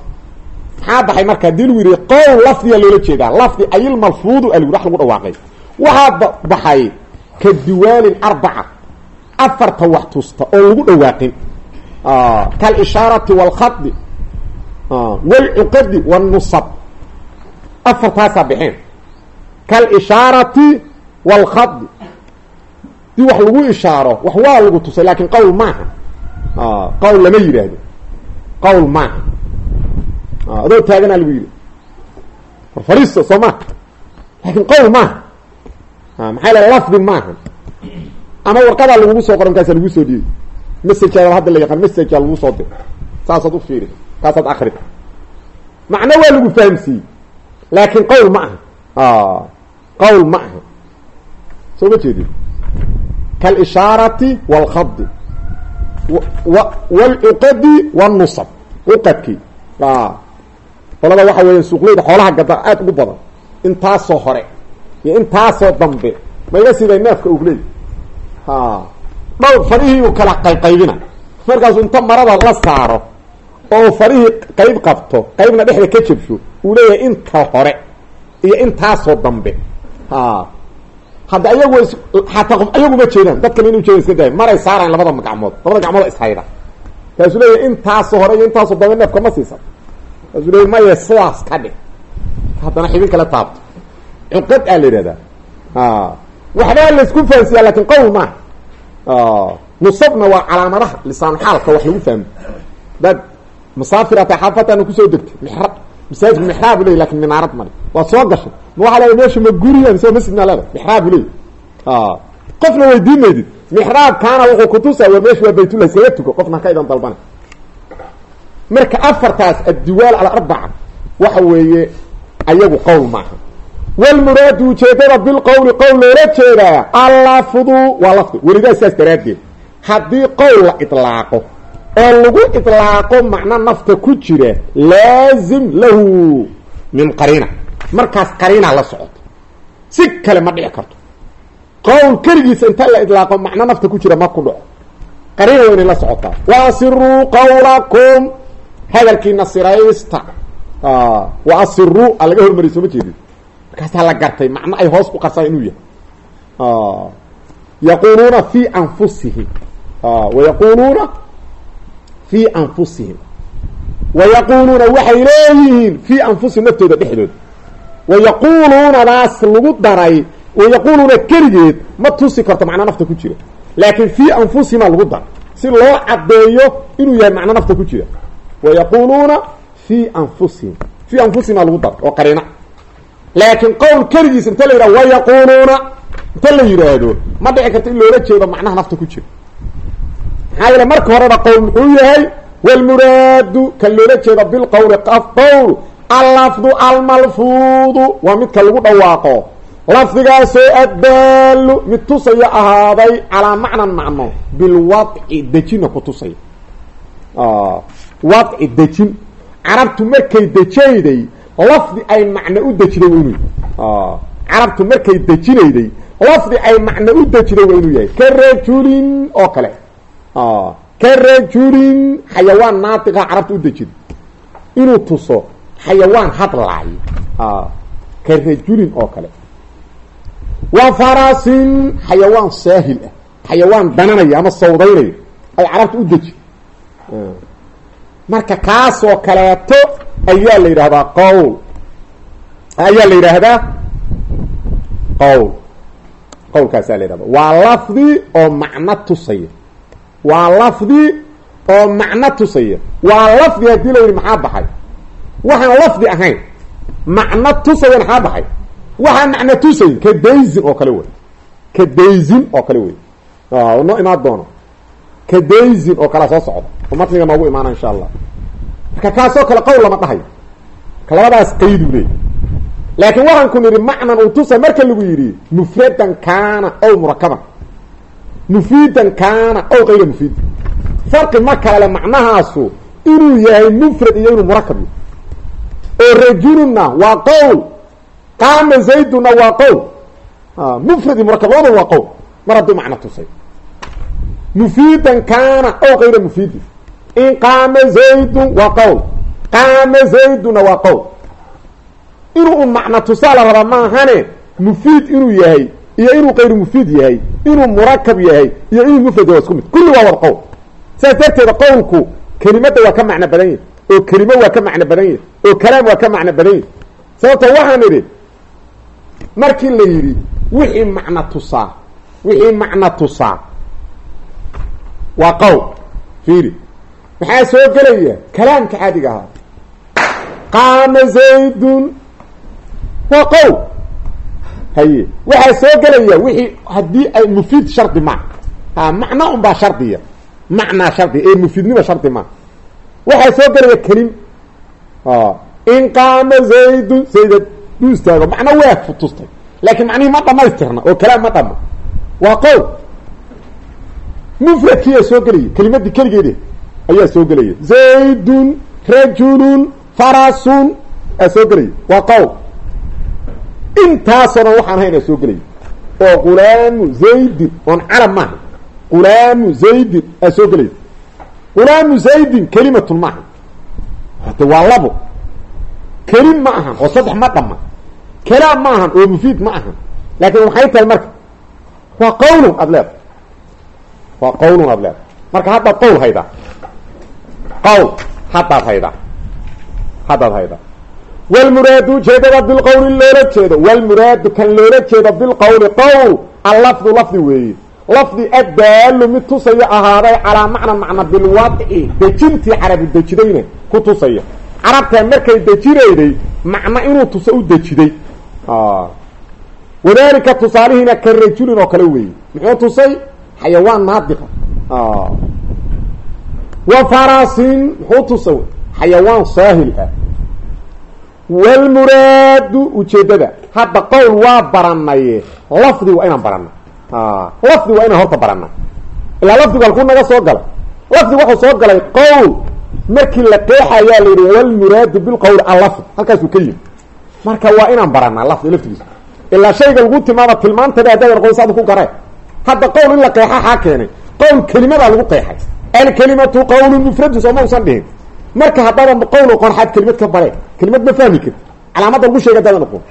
maxaa baxay marka haddii lagu yidhi qowl lafdiyaa loola jeedaa. Lafdi ayilmalfuudu algu wax lagu dhawaaqay. Waxaa baxay ka diwaalin arbaca afarta wax tusta oo lagu dhawaaqin kalishaarati walkhadi walcuqadi wاnusab afartaasaa baxeen kalishaarati walkhadi dii wax lagu ishaaro wax waa lagu tusay laakin qowl maaha. Qowl lama yidhaahdo qowl maaha adoo taaganaa lagu yidhi. War soo maha laakin qowl maaha maxaa la lafdi maaha ama warqadaa lagugu soo qoran kaasa lagu soo dhiyey messageada hadda la yaqaan messagea lagu soo dir saasaad u fiiri kaasaad akri macno waa lagu fahamsiiyey. Laakin qowl ma aha. Qowl ma aha. Soo ma jeedin? Kalishaarati walkhadi wlcuqadi wاnusab cuqadkii qolada waxa weya suuqleyda xoolaha gada aada ugu badan. Intaasoo hore iyo intaasoo dambe mayga siday neefka ugley dhowr farihii uu kala qayqaybina markaasu inta marada la saaro oo farihii qayb qabto qaybna dhexda ka jabsho uu leeyahay inta hore iyo intaasoo dambe. Hadda ayagu xataa qof ayaguma jeedaan. Dadkan inu jeedan iska daay maray saarayn labada gacmood labada gacmood ishayda kaasuu leeyahy intaasoo hore iyo intaasoo dambe neefka ma siisan leeya maya sidaas ka dhig. Haddana xibin kala taabto. Cuqad aa la yidhahdaa. Waxbaa la isku fahansiyaa laakiin qowl maaha. Nusabna waa calaamadaha lisaan xaalka wax lagu fahmo. Dad musaafir ata xaafataana ku soo degtay. Mixra masaajidku mixraabu ley laakiin minaarad male waad soo gashay. Ma waxaa leeday meesha ma guriya mise masjid maa leeda mixraabu ley qofna weydiin maydid mixraabkaana wuxuu kutusaa war meesha waa baytullah iskaga tuko qofna ka idan dalbana marka afartaas addiwaal alarbaca waxa weeye ayagu qowl maaha. Walmuraadu ujeedada bilqowli qowl loola jeedaa allafdu waa lafdi welidaa saas daraaddeed. Haddii qowl la idlaaqo oo lagu idlaaqo macno nafta ku jira laazim lahu min qariina. Markaas qariinaa la socoto. Si kale ma dhici karto. Qowl keligiisa inta la idlaaqo macno nafta ku jira ma ku dhaco. Qariina waa inay la socotaa. Waasiruu qawlakum hadalkiina siraysta wa asiruu a laga hormariy soo ma jeedin. Markaasaa la gartay macno ay hoos ku qarsaan inuu yahay. Yaquluuna fi anfusihim. Wayaquluuna fi anfusihim. Wayaquluuna waxay leeyihiin fi anfusihim naftooda dhexdooda. Wayaquluunadaas lagu daray wayaquluuna keligeed ma tusi karto macno nafta ku jira. Laakiin fi anfusihima lagu daray. Si loo caddeeyo inuu yahay macno nafta ku jira wayaquluuna fi anfusihim fi anfusihima lagu daray oo qariina laakiin qowl keligiis inta la yidhahdo wayaquluuna inta la yidhaahdo ma dhici karto in loola jeedo macnaha nafta ku jira maxaa yeele marka horeba qowl muxuu yahay walmuraadu kan loola jeedo bilqowli qowl allafdu almalfuudu waa midka lagu dhawaaqo lafdigaasoo addaalu mid tusaya ahaaday calaa macnan macno bilwadci dejina ku tusaya wadci dejin. Carabtu markay dejayday lafdi ay macno u dejiday waa inuu yahay carabtu markay dejinayday lafdi ay macno u dejiday waa inuu yahay ka oo kale. Ka rajulin xayawaan naatiqa carabta u dejiday inuu tuso xayawaan hadlaayo ka rajulin oo kale. Wa farasin xayawaan saahil ah. Xayawaan dananaya ama sawdaynaya. Ay carabta u deji marka kaasoo kaleeto ayaa la yidhahdaa qowl. Ayaa la yidhaahdaa qowl. Qowlkaasaa la yidhahda waa lafdi oo macno tusaya. Waa lafdi oo macno tusaya. Waa lafdi haddii la yidhi maxaa baxay? Waxaan lafdi ahayn. Macno tusaya maxaa baxay? Waxaan macno tusayn. Ka dayzin oo kale wey ka dayzin oo kale wey noo imaan doono. Ka dayzin oo kalea soo socda oo matniga noogu imaana insha allah. Marka kaasoo kale qowl lama dhahayo ka labadaas qaydu leey laakiin waxaan ku nidhi macnan uu tusa marka lagu yidhi mufradan kaana ow murakaban. Mufiidan kaana ow kayra mufiid farqi ma kale macnahaasu inuu yahay mufrad iyo inuu murakab oo rajulunna waa qowl qaama zayduna waa qowl. Mufrad iyo murakab labadaba waa qowl. Mar hadduu macno tusay. Mufiidan kaana ow kayra mufiidin in qaama zaydun waa qowl qaama zayduna waa qowl inuu un macno tusaa la rabaa maahane mufiid inuu yahay iyo inuu kayru mufiid yahay inuu murakab yahay iyo inuu mufrad yahay isku mid kulli waa wada qowl saas darteeda qowlku kelimadda waa ka macno badan yahy oo kelimo waa ka macno badan yahy oo kalaam waa ka macno badan yahy sababto waxaan idhi markii la yidhi wixii macno tusaa wixii macno tusaa waa qowl fiiri maxaa soo gelaya? Kalaamka caadiga ahaa. Qaama zaydun waa qowl haye waxaa soo gelaya wixii haddii ay mufiid shardi ma. Ha macno un baa shardiya macnaa shardi ee mufiidnima shardi ma. Waxaa soo gelaya kelim in qaama zaydun zaydad duu istaago. Macno waa futustay. Laakiin macnihii ma dhamaystirna oo kalaam ma dhama waa qowl mufradkiiyaa soo gelaya kelimadii keligeedi ayaa soo gelaya. Zaydun rajulun farasun aa soo gelaya. Waa qowl intaasoo dhan waxaan haynaa soo gelaya. Oo gulaamu zaydin oon carab maaha. Gulaamu zaydin aa soo gelaya. Gulaamu zaydin kelimatun maaha. Hade waa labo. Kelim ma ahan oo saddex ma dhama kalaam ma ahan oo mufiid ma ahan. Laakin maxay tahay marka waa qawlun aada leeda waa qawlun aada leeda marka haddaad qowl haydaa qowl haddaad haydaa haddaad haydaa wlmuraadu ujeedada bilqowli loola jeedo. Wlmuraadu kan loola jeedo bilqowli qowl allafdu lafdi weeye lafdi addaalu mid tusaya ahaaday calaa macnan macna bilwadci dejintii carabi dejidayna ku tusaya. Carabtaa markay dejinayday macno inuu tuso u dejiday. Wadalika tusaalihiina ka rajulin oo kale weeye muxuu tusay? Xayawaan naadiqa wa farasin muxuu tusay xayawaan saahil ah. Wlmuraadu ujeedada. Hadda qowl waa baranaye lafdi waa inaan barana lafdi waa inaan horta barana ilaa lafdigu halkuu naga soo galay. Lafdigu wuxuu soo galay qowl. Markii la qeexayaa la yidhi wlmuraadu bilqowli allafd halkaasuu ka yimi marka waa inaan baranaa lafdi laftigiisa ilaa shayga lagu tilmaama tilmaantada haddaad aqoon saada ku garee hadda qowl in la qeexa xaa qowl kelimadaa lagu qeexay alkelimatu qowlun mufradun sooma usan dhihin marka haddaadan qowl oqon xaad kelimad ka bare kelimad ma fahmi karti calaamadda lagu sheega hadaadan oqon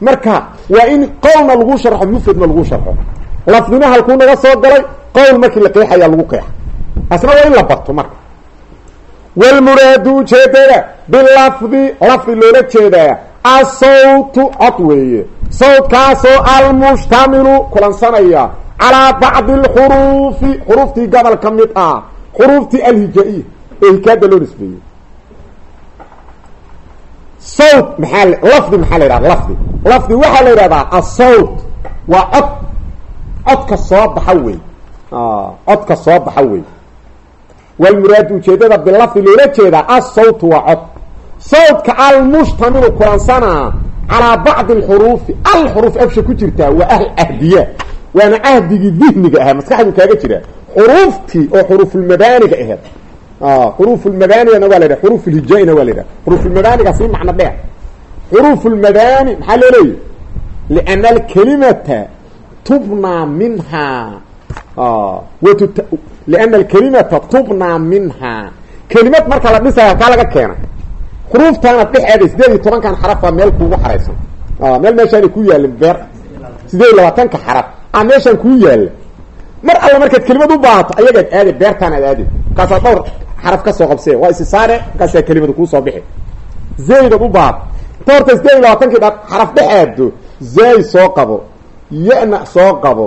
marka waa in qowlna lagu sharxo mufradna lagu sharxo lafdina halkuu naga soo galay qowl markii la qeexayaa lagu qeexa asna waa in la barto marka wlmuraadu ujeedada bilafdi lafdi loola jeedaa asawtu cod weeye sawtkaasoo almushtamilu kulansanaya calaa bacdi alxuruufi xuruuftii gobol ka mid ah xuruuftii alhijaa-iya ee hikaada loo nisbeeyey. Sawt maxaa lafdi maxaa la yidhahda lafdi. Lafdi waxaa la yidhahdaa asawt waa cod codka soo baxa wey codka soo baxa wey walmuraadu ujeedada bilafdi loola jeedaa asawtu waa cod. Sawtka almushtamilu kulansanaa calaa bacdi alxuruufi. Alxuruuf absha ku jirtaa waa ahl ahdiya waana cahdigii dihniga ahaa maskaxdu kaaga jira. Xuruuftii oo xuruufulmabaaniga aheed. Xuruufulmabaanigana waa la yidhaha xuruufulhijaaina waa la yidhaha xuruufulmabaaniga sii macno dheer. Xuruufulmabaani maxaa loo leeyahy liana alkelimata tubnaa minhaa wat liana alkelimata tubnaa minhaa kelimad marka la dhisaya kaa laga keena xuruuftaana dhexeeda sideed iyo tobankan xarafaa meel kuugu xaraysan. Meel meeshaana ku yaalla beer. Sideed iyo labaatanka xaraf a meeshaan kuu yaalla mar alla markaad kelimad u baahato ayagaad aade beertaan aad aadi markaasaa dhowr xaraf ka soo qabsee waa isi saare markaasaa kelimadu kuusoo bixi. Zaydad u baahato. Inta horta sideed iyo labaatankii dha xaraf dhexaado zaay soo qabo yana soo qabo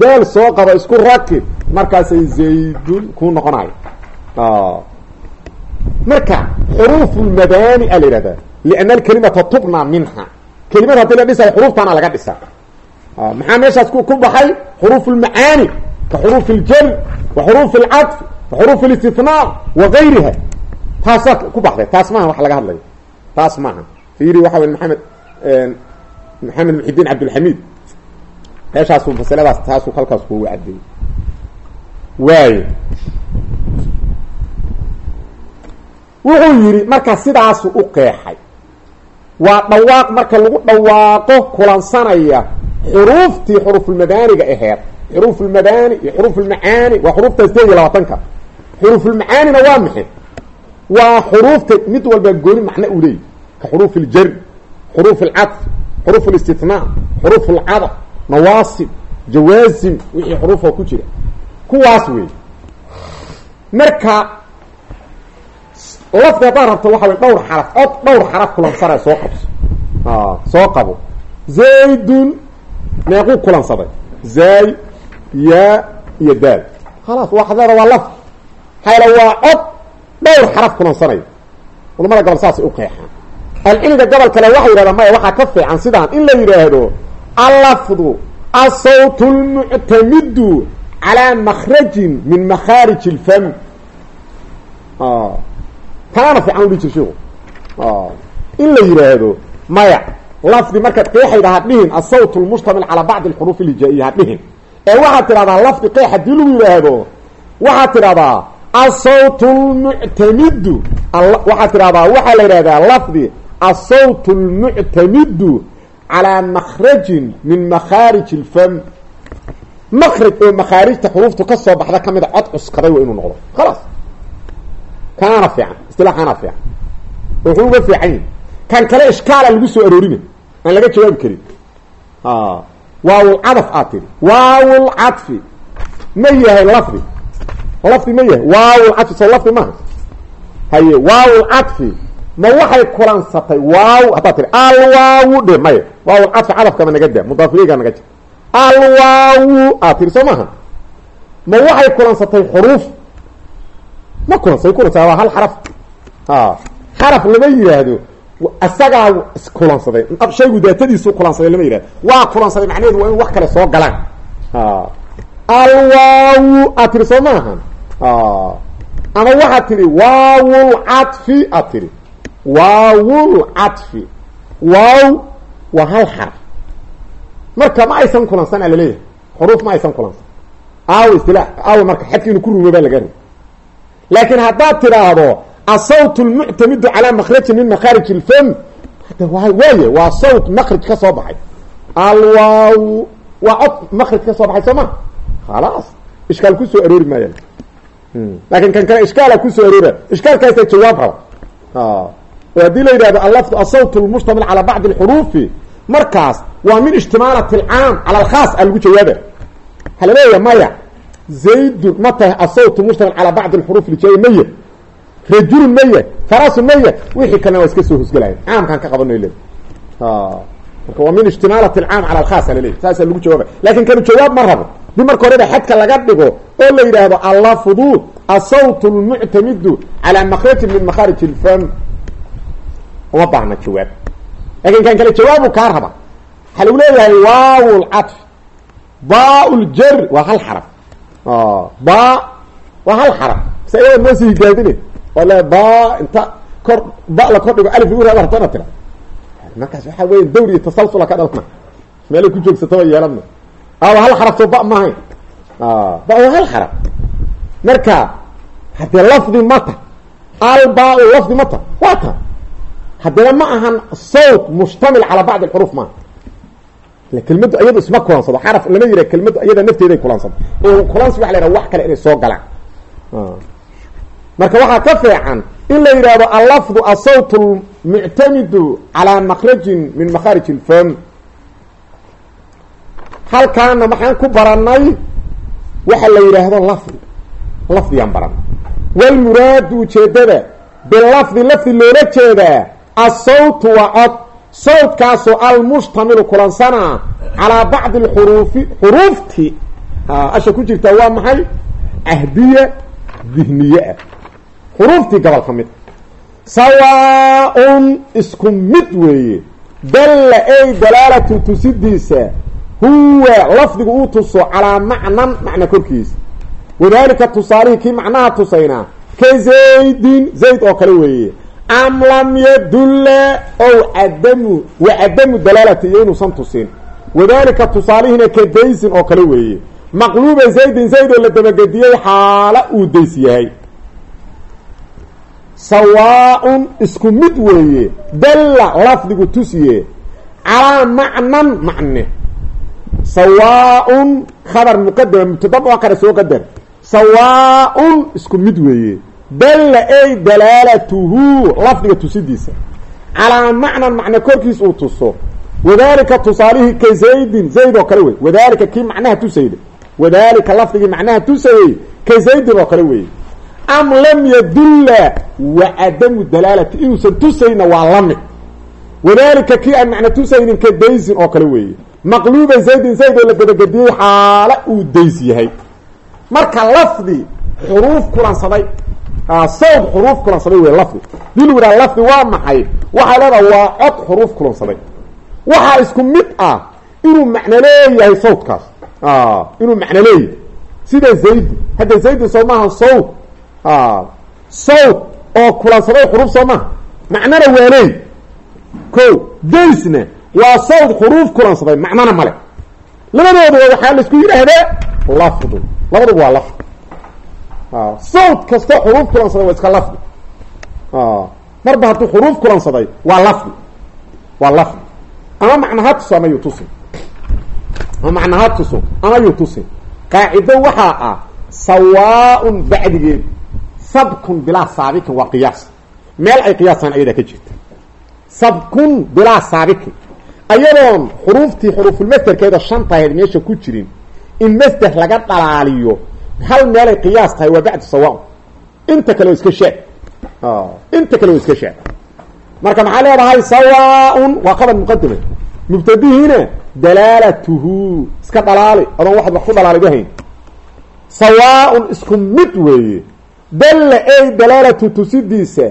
daal soo qabo isku rakib markaasay zaydun kuu noqonayo marka xuruuf lmabaani a la yihahdaa liana alkelimata tubna minha kelimad haddii la dhisayo xuruuftaana laga dhisa maxaa meeshaas ku baxay xuruuf lmacaani ka xuruufi اljar wa xuruufi اlcadf wa xuruufi اlاstinaa wa gayriha taasaa ku baxday taas maaha wax laga hadlayo taas maaha fiiri waxa wey maxamed maxamed muxidiin cabdulxamiid meeshaasuu masaladaas taasuu halkaas kugu cadeeyey waayo wuxuu yidhi marka sidaasu u qeexay waa dhawaaq marka lagu dhawaaqo kulansanaya xuruuftii xuruufulmabaaniga aheed xuruufulmabaani iyo xuruufulmacaani waa xuruufta sideed iyo labaatanka xuruufulmacaanina waa maxay? Waa xuruufta mid walba gooni macno uu leeyahy ka xuruuf iljar xuruuf alcadf xuruuf اlistinaa xuruuf اlcadf nawaasib jawaasim wixii xuruufoo ku jira. Kuwaas wey marka lafdi haddaad rabto waxa way dhowr xaraf cod dhowr xaraf kulansanay soo qabso. Soo qabo. Zaydun meequu kulansaday. Zaay yaa iyo daal. Khalaas waxaad leeda waa lafdi hayla waa cod. Dhowr xaraf kulansanaya culamada gobol saasay u qeexaan alcilmiga gobol kale waxay yidhahdaan maya waxaa ka fiican sidaan in la yidhaahdo allafdu asawt lmuctamidu calaa makrajin min makhaarij اlfam tanaana fiican udhi jir shiku in la yidhaahdo maya lafdi markaad qeexayd ha dhihin asawt lmustamil calaa bacdi alxuruuf ilhijaa-iya ha dhihin. Ee waxaad tidhahdaa lafdi qeex haddii lagu yidhaahdo waxaad tidhahdaa asawt lmuctamidu waxaad tidhahdaa waxaa la yidhahdaa lafdi asawt lmuctamidu calaa makrajin min makhaarij ilfam makraj oo makhaarijta xuruuftu ka soo baxda kamida cod cuskaday waa inuu noqdo. Khalaas kaana fiican istilaaxaana fiican kan kale ishkaala lagu soo aroorina aan laga jawaabi karin. Waawlcadf aad tiri. Waawlcadfi ma yahay lafdi. Lafdi ma yahay. Waawlcadfi soo lafdi maaha. Haye waawlcadfi ma waxay kulansatay waaw haddaad tiri. Alwaawu dhe maya waawlcadfi cadafkama naga daa mudaafileyga naga jir alwaawu aad tiri soo maaha. Ma waxay kulansatay xuruuf? Ma kulansay kulansa waa hal xaraf. Xaraf lama yidhaahdo isagaa kulansaday shaygu daatadiisu kulansaday lama yihahdo waa kulansaday macnaheedu waa in wax kale soo galaan. Alwaawu aad tiri soo maaha ama waxaad tihi waawulcadfi aad tihi waawulcadfi waaw waa hal xaraf marka ma aysan kulansan a xuruuf ma aysan kulansan. Aaw istilaa aaw marka xadka inuu ku rumoobaa laga rabo laakiin haddaad tidhaahdo asawt lmuctamidu calaa makrajin min makhaarij ilfam waaye waa sawt makraj ka soo baxay. Alwaaw waa cod makraj ka soo baxay soo ma? Khalaas ishkaal ku soo aroori maaya laakin kan kale ishkaala ku soo aroora. Ishkaalkaasa jawaab raba. Oo haddii la yidhahdo allafdu asawt lmushtamil calaa bacdi alxuruufi. Markaas waa min ishtimaalati alcaam cala alkhaas a lagu jawaaba waxaa laleeyaha maya zaydun ma tahay asawt mushtamil calaa bacdi alxuruuf lijaa maya rajulun maya farasun maya wixii kalena waa iska soo hosgelaya caamkaan ka qabano le marka waa min ishtimaalati alcaam cala alkhaas a laleeyahy saasaa lagu jawaaba laakiin kanu jawaab ma rabo. Dib marka horeba xadka laga dhigo oo la yidhaahdo allafdu asawt lmuctamidu calaa makrajin min makhaarij ilfam uma baahna jawaab. Lakin kan kale jawaabu kaa raba. Waxaa lagu leeyahay waaw lcadf baa ljar waa hal xaraf. Ba waa hal xaraf. Se iyada noo oo le ba inta kor ba la kor dhigo alif lagu raaba rabto ina tira. Markaas waxaa weya dawr iyo ka dhalma meelay ku joogsataba yeelanma a hal xarafto ba maahayn ba waa hal xaraf. Marka haddee lafdi mata albaa lafdi mata waa ta haddana ma ahan sawt mushtamil calaa bacdi alxuruuf maaha kelmaddu iyadu isma kulansado xaraf lama yidhah kelmaddu iyada nafteeday kulansado oo kulansi waxa la yhaha wax kale inay soo galaan marka waxaa ka fiican in la yidhahdo allafdu asawt lmuctamidu calaa makrajin min makhaarij ilfam halkaana maxaan ku baranay waxa la yidhaahdo lafdi. Lafdigaan baranay walmuraadu ujeedada bilafdi lafdi loola jeedaa asawtu waa cod. Sawtkaasoo almushtamilu kulansanaa calaa bacdi alxuruufi xuruufti asha ku jirtaa waa maxay? Cahdiya dihniye ah xuruuftii gobol ka mid. Sawaa-un isku mid weeye. Dalla ay dalaalatu tusidiisa huwa lafdigu uu tuso calaa macnan macna korkiisa. Wadalika tusaalihii kii macnaha tusaynaa. Ka zaydin zayd oo kale weeye. Am lam yadulla ow cadamu wa cadamu dalaalati iyo inuusan tusin. Wadalika tusaalihiina ka daysin oo kale weeye. Maqluuba zaydin zayd oo la dabagediyey xaala uu days yahay sawaa-un isku mid weeye. Dalla lafdigu tusiye. Calaa macnan macne. Sawaa-un khabar muqadama mubtada muakara soo qadar. Sawaa-un isku mid weeye. Dalla ay dalaalatuhu lafdiga tusidiisa. Calaa macnan macne korkiis uu tuso. Wadalika tusaalihii ka zaydin zayd oo kale wey wadalika kii macnaha tusayda wadalika lafdigii macnaha tusayey ka zaydin oo kale weeye am lam yadulla wa cadamu dalaalati inuusan tusayna waa la mid wadalika kii aan macna tusaynin ka daysin oo kale weeye. Maqluuba zaydin zayd oo la dabagediyey xaala uu days yahay. Marka lafdi xuruuf kulansaday sawd xuruuf kulansaday wey lafdi. Dii lu yidhaha lafdi waa maxay? Waxaa leedaha waa cod xuruuf kulansaday. Waxaa isku mid ah inuu macno leeyahay sawdkaas inuu macno leeyahay. Sida zaydi hadda zaydi soo maaha sawd sawd oo kulansaday xuruuf soo maha macnona waa leey ko daysna waa sawd xuruuf kulansaday macnona male labadooduba waxaa la isku yidhaahdaa lafdu. Labaduba waa lafdi sawd kastoo xuruuf kulansaday waa iska lafdi marba hadduu xuruuf kulansaday waa lafdi waa lafdi ama macnaha tuso ama yuu tusin. Ama macnaha tuso ama yuu tusin. Qaacido waxaa ah sawaa-un bacdigeed sabkun bilaa saabikin waa qiyaas. Meel ay qiyaasaan ayadaa ka jirta. Sabkun bilaa saabikin ayadoon xuruuftii xuruufulmasderkeeda shanta ahayd meesha ku jirin in masder laga dhalaaliyo hal meelay qiyaas tahay waa bacdu sawaa inta kale oo iska sheeg. Inta kale oo iska sheeg. Marka maxaa leedahay? Sawaa-un waa qabar muqadama mubtadihiina dalaalatuhu iska dhalaali adoon waxaad wax ku dhalaalidahayn sawaa-un isku mid weeye dalla ay dalaalatu tusidiisa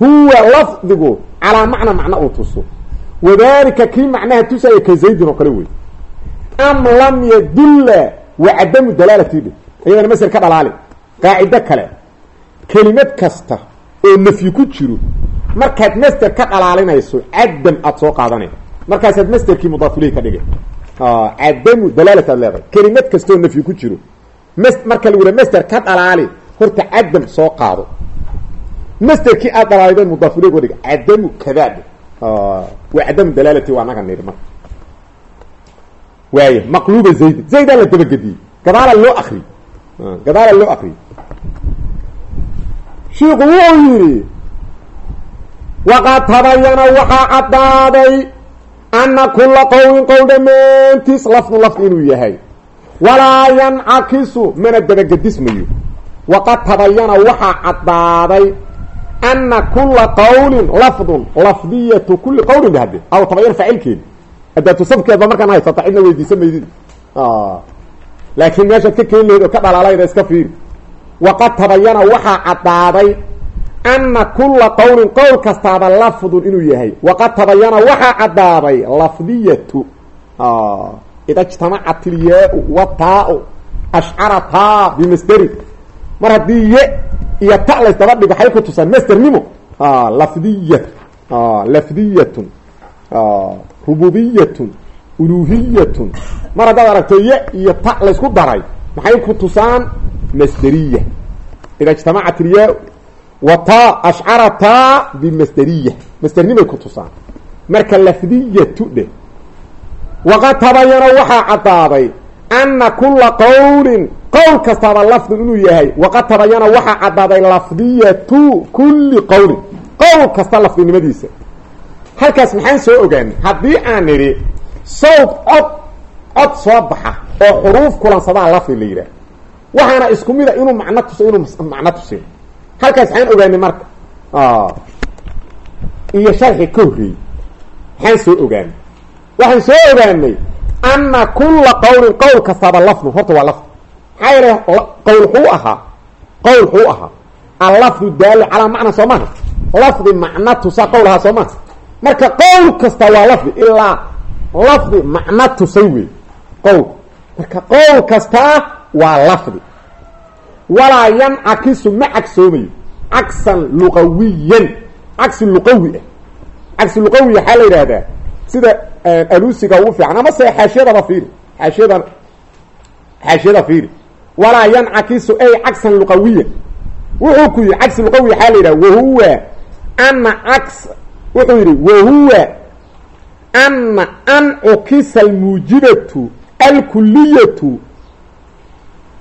huwa lafdigu calaa macna macna uu tuso. Wadalika kii macnaha tusaya ka zaydin oo kale wey am lam yadulla wa cadamu dalaalati dhe iyadana masel ka dhalaali. Qaacido kale kelimad kasta oo nafyi ku jiro markaad masder ka dhalaalinayso cadam aada soo qaadanay markaasaad masderkii mudaafiley ka dhigay cadamu dalaalat aad leedahay. Kelimad kasta oo nafyi ku jiro. M marka lagu yidhaha masder ka dhalaali horta cadam soo qaado. Masderkii aad dhalaalidan mudaafiley ga dhig cadamu kadaab waa cadamu dalaalati waa naga niri marka. Waaya maqluuba zaydin zaydaa la dabagediyey. Gadaala loo akriy gadaala loo akriyay shiiku wuxuu yidhi waqad tabayana waxaa caddaaday ana kula qowlin qowl dhammaantiis lafdun lafdi inuu yahay. Walaa yancakisu mana waqad tabayana waxaa caddaaday ana kula qowlin lafdun lafdiyatu kuli qowlin ba hadde aw tabayana faacilkeedi adaatu safkeed ba markaan haysata cidna weydiisa maydid laakiin meeshaad ka keeni lahayd oo ka dhalaalayda iska fiiri. Waqad tabayana waxaa caddaaday ana kula qowlin qowl kastaaba lafdun inuu yahay. Waqad tabayana waxaa caddaaday lafdiyatu. Ida ijtamacat ilyaa-u ashcarataa bimasderi mar haddii ye iyo ta lays daba dhigo xay ku tusaan masdernimo lafdiya lafdiyatun. Rububiyatun. Uluhiyatun. Mar haddaad aragto ye iyo ta laysku daray maxay ku tusaan? Masderiya. Ida ijtamacat ilyaa wata ashcarataa bimasderiya masdernimay ku tusaan. Marka lafdiyatu dheh waqad tabayana waxaa caddaaday ana kula qowlin qowl kastaaba lafdun inuu yahay waqad tabayana waxaa caddaaday lafdiyatu kuli qowlin qowl kasta lafdinimadiisa halkaas maxaan soo ogaanay haddii aan nidhi sawd cod cod soo baxa oo xuruuf kulansadaa lafdi la yidhaah waxaana isku mid a inuu macno tuso inuu macno tusin halkaas maxaan ogaanay marka iyo sharxi ka horreeyey maxaan soo ogaanay waxaan soo ogaanay ana kula qowlin qowl kastaaba lafdun horta waa lafdi maxaa yeele qowl xuu ahaa qowl xuu ahaa allafdu daalu calaa macna soo maha lafdi macno tusaa qowl ahaa soo maha marka qowl kasta waa lafdi ilaa lafdi macno tusay wey qowlka marka qowl kastaa waa lafdi walaa yancakisu ma cagsoomayo cagsan luqawiyan cagsi luqawi ah cagsi luqawi waxaa la yidhaahdaa sida alusiga ugu fiican. Ama se xaashiyadaba fiiri. Xaashiyada xaashiyada fiiri. Walaa yancakisu ay cagsan luqawiyan wuxuu ku yidhi cagsi luqawi waxaa la yidhaha wahuwa. Ana caks wuxuu yidhi wahuwa. Ana an cukisa almuujibatu alkuliyatu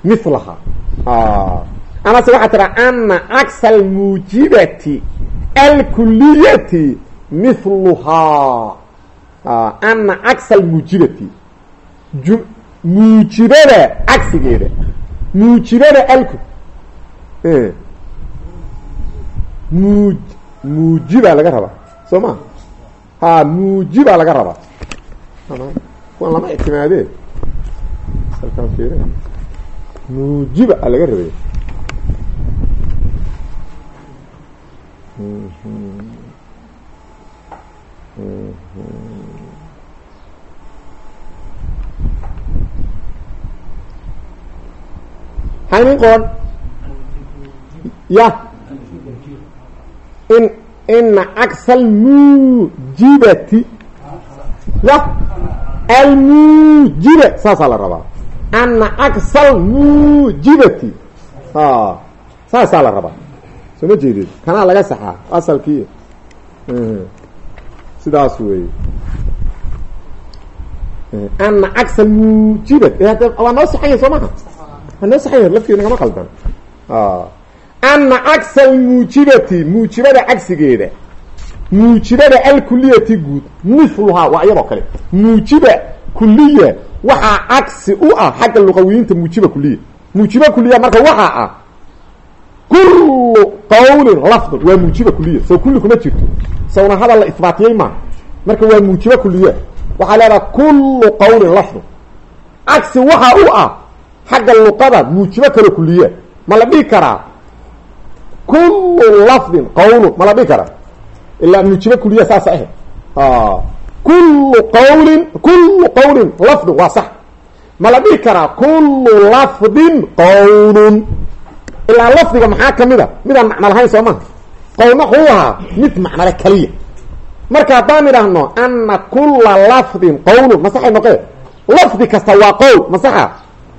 milaha amase waxaa tiraa ana cagsa almuujibati alkuliyati miluhaa ana cagsa almuujibati muujibada cagsigeeda muujibada alku muuj muujibaa laga rabaa soo ma ha muujibaa laga rabaa kuwan lama ictimaadee muujiba a laga rabay haynin qoon ya. In ina cagsa almuujibati ya. Almuujiba saasaa la rabaa. Ana cagsa almuujibati saasaa la rabaa. Soo ma jeedid kanaa laga saxaa? Asalkii. Sidaas weeye. Ana cagsa almuujibat waa noo saxanya soo maha waa noo saxanya lafteeda nagama qaldan. Ana cagsa almuujibati muujibada cagsigeeda muujibada alkuliyati guud miluhaa waa iyadoo kale. Muujiba kuliya waxaa cagsi u ah xagga luqawiyiinta muujiba kuliya muujiba kuliya marka waxaa ah kullu qawlin lafdun waa muujiba kuliya sow kulli kuma jirto. Sawna hadal la isbaatiyey maaha marka waa muujiba kuliya waxaa leedaha kullu qawlin lafdun. Cagsi waxaa u ah xagga luqada muujibo kaloo kuliya ma la dhihi karaa? Kullu lafdin qawlun ma la dhihi karaa? Ilaa muujibo kuliya saasa ahe kullu qawlin kullu qawlin lafdun waa sax. Ma la dhihi karaa kullu lafdin qawlun? Ilaa lafdiga maxaa ka mid a? Midaan macno lahayn soo maha qowlna wuxuu ahaa mid macnole kaliya. Marka haddaan idhaahno ana kula lafdin qawlun masaxay noqee? Lafdi kasta waa qowl masaxa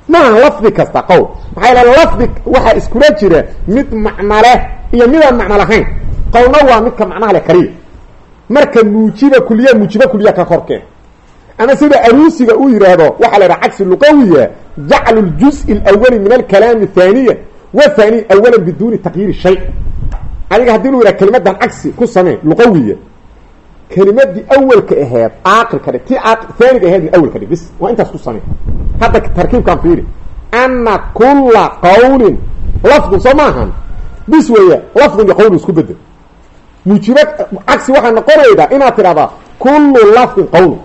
maaha lafdi kasta qowl. Maxaa yal lafdi waxaa iskula jira mid macno leh iyo midaan macno lahayn. Qowlna waa midka macnaha leh kaliya marka muujiba kuliya muujiba kuliya ka korkeen ama sida aruusiga uu yidhaahdo waxaa la yidhaha cagsi luqawiya jaclu ljuz-i alawali min alkalaami haaniya wathani awalan biduuni taqyiiri shay. Adiga haddii lu yidhaha kelimadan cagsi ku samee luqawiya kelimadii awelka aheed aaqilka dhig tii haaniga aheedna awelka dhig bis waa intaas ku samee hadda tarkiibkaan fiiri. Ana kula qawlin lafdun soo maahan. Bis weeya lafdun iyo qawlin isku bedel. Muujiba cagsi waxaa noqonayda inaad tidhahdaa kullu lafdin qawlun.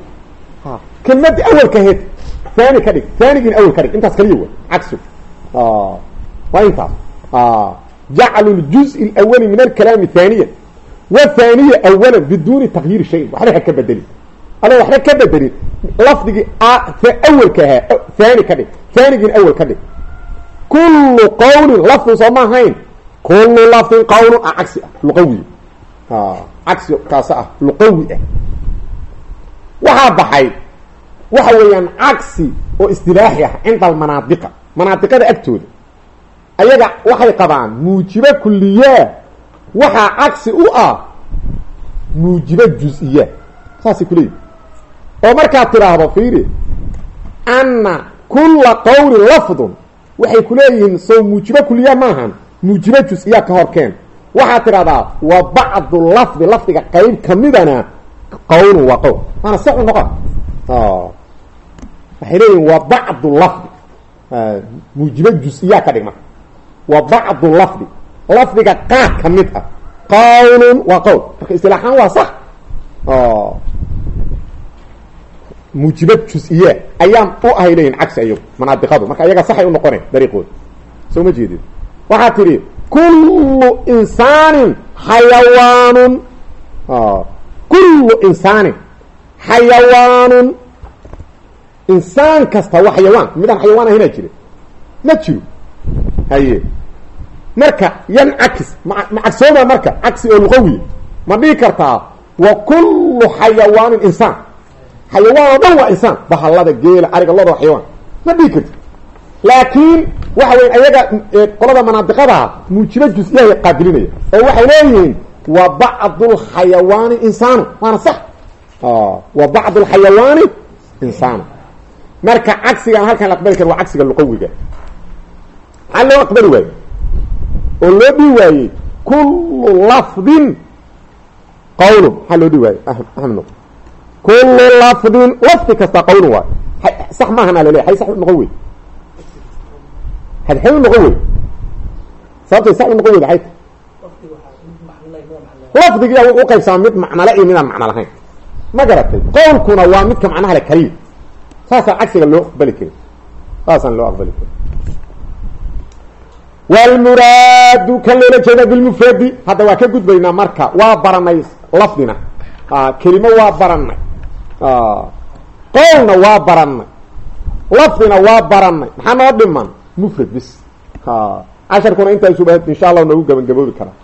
Kelimadii awelka aheed haani ka dhig haanigiina awel ka dhig intaas kaliya wa cagsi. Waa intaas. Jaclu ljuz-i alawali min alkalaami haaniya wathaniya awala biduuni taqyiiri shayin waxba ha ka bedelin adoo waxba ka bedelin lafdigii awelka ahaa haani ka dhig haanigiina awel ka dhig kullu qawlin lafdin soo ma ahayn kullu lafdin qawlun ah cagsi ah luqawi cagsi kaasa ah luqawi ah waxaa baxay waxa weeyaan cagsi oo istilaaxi ah cinda almanaadiqa manaadiqada agtooda ayaga waxay qabaan muujibo kuliyaa waxaa cagsi u ah muujibo juz-iya saasay kuleeyihi oo markaad tidhaahdo fiiri ana kula qawlin lafdun. Waxay kuleeyihiin sow muujibo kuliya maahan muujibo juz-iya ka horkeen. Waxaad tidhahdaa wa bacdu lafdi lafdiga qeyb kamidana qawlun waa qowl maana saxu noqon. Waxay leeyihiin wa bacdu lafdi. Muujibo juz-iya ka dhig marka wa bacdu lafdi lafdiga qaar ka mid ah. Qawlun waa qowl marka istilaaxaan waa sax. Muujibo juz-iya ayaan u ahay leeyihiin cagsi ayagu manaadiqadu marka ayaga saxay u noqoneen dariiqooda soo ma jeedid waxaa tidhi kullu insaanin xayawaanun. Kullu insaanin xayawaanun. Insaan kasta waa xayawaan. Midaan xayawaan ahaynaa jira. Ma jiro. Haye marka yancakis ma ma cagsooma marka cagsi oo luqawiya ma dhihi kartaa wa kullu xayawaanin insaan. Xayawaan oo dhan waa insaan. Bahallada geela ariga loda waa xayawaan. Ma dhihi karti laakiin waxa weya ayaga qolada manaadiqadaha muujibo jus-iyahay qaabilinaya. Oo waxay leeyihiin wa bacdu lxayawaani insaanu. Waana sax. Wa bacdu lxayawaani insaanu. Marka cagsigaan halkaan aqbali kara waa cagsiga luqawiga. Maxaa loo aqbali waaye oo loo dhihi waayey kullu lafdin qawlu maxaa loo dhihi waaye ahmno kullu lafdin lafdi kasta qawlu waay. Sax maahanaa laleeya hay sax u noqon wey hadxay u noqon wey sababtay sax u noqon weyda hayta lafdigiya wuxu uqaybsamaa mid macnale iyo midaan macno lahayn. Ma garatay. Qowlkuna waa midka macnaha le kaliya saasaan cagsiga loo aqbali karin. Saasaan loo aqbali karin wlmuraadu kan loola jeeda bilmufradi hadda waa ka gudbaynaa marka waa baranay lafdina kelimo waa baranay qowlna waa baranay lafdina waa baranay maxaa noo dhiman mufrad bis casharkuna intaasuba insha allah noogu gabangaboobi karaa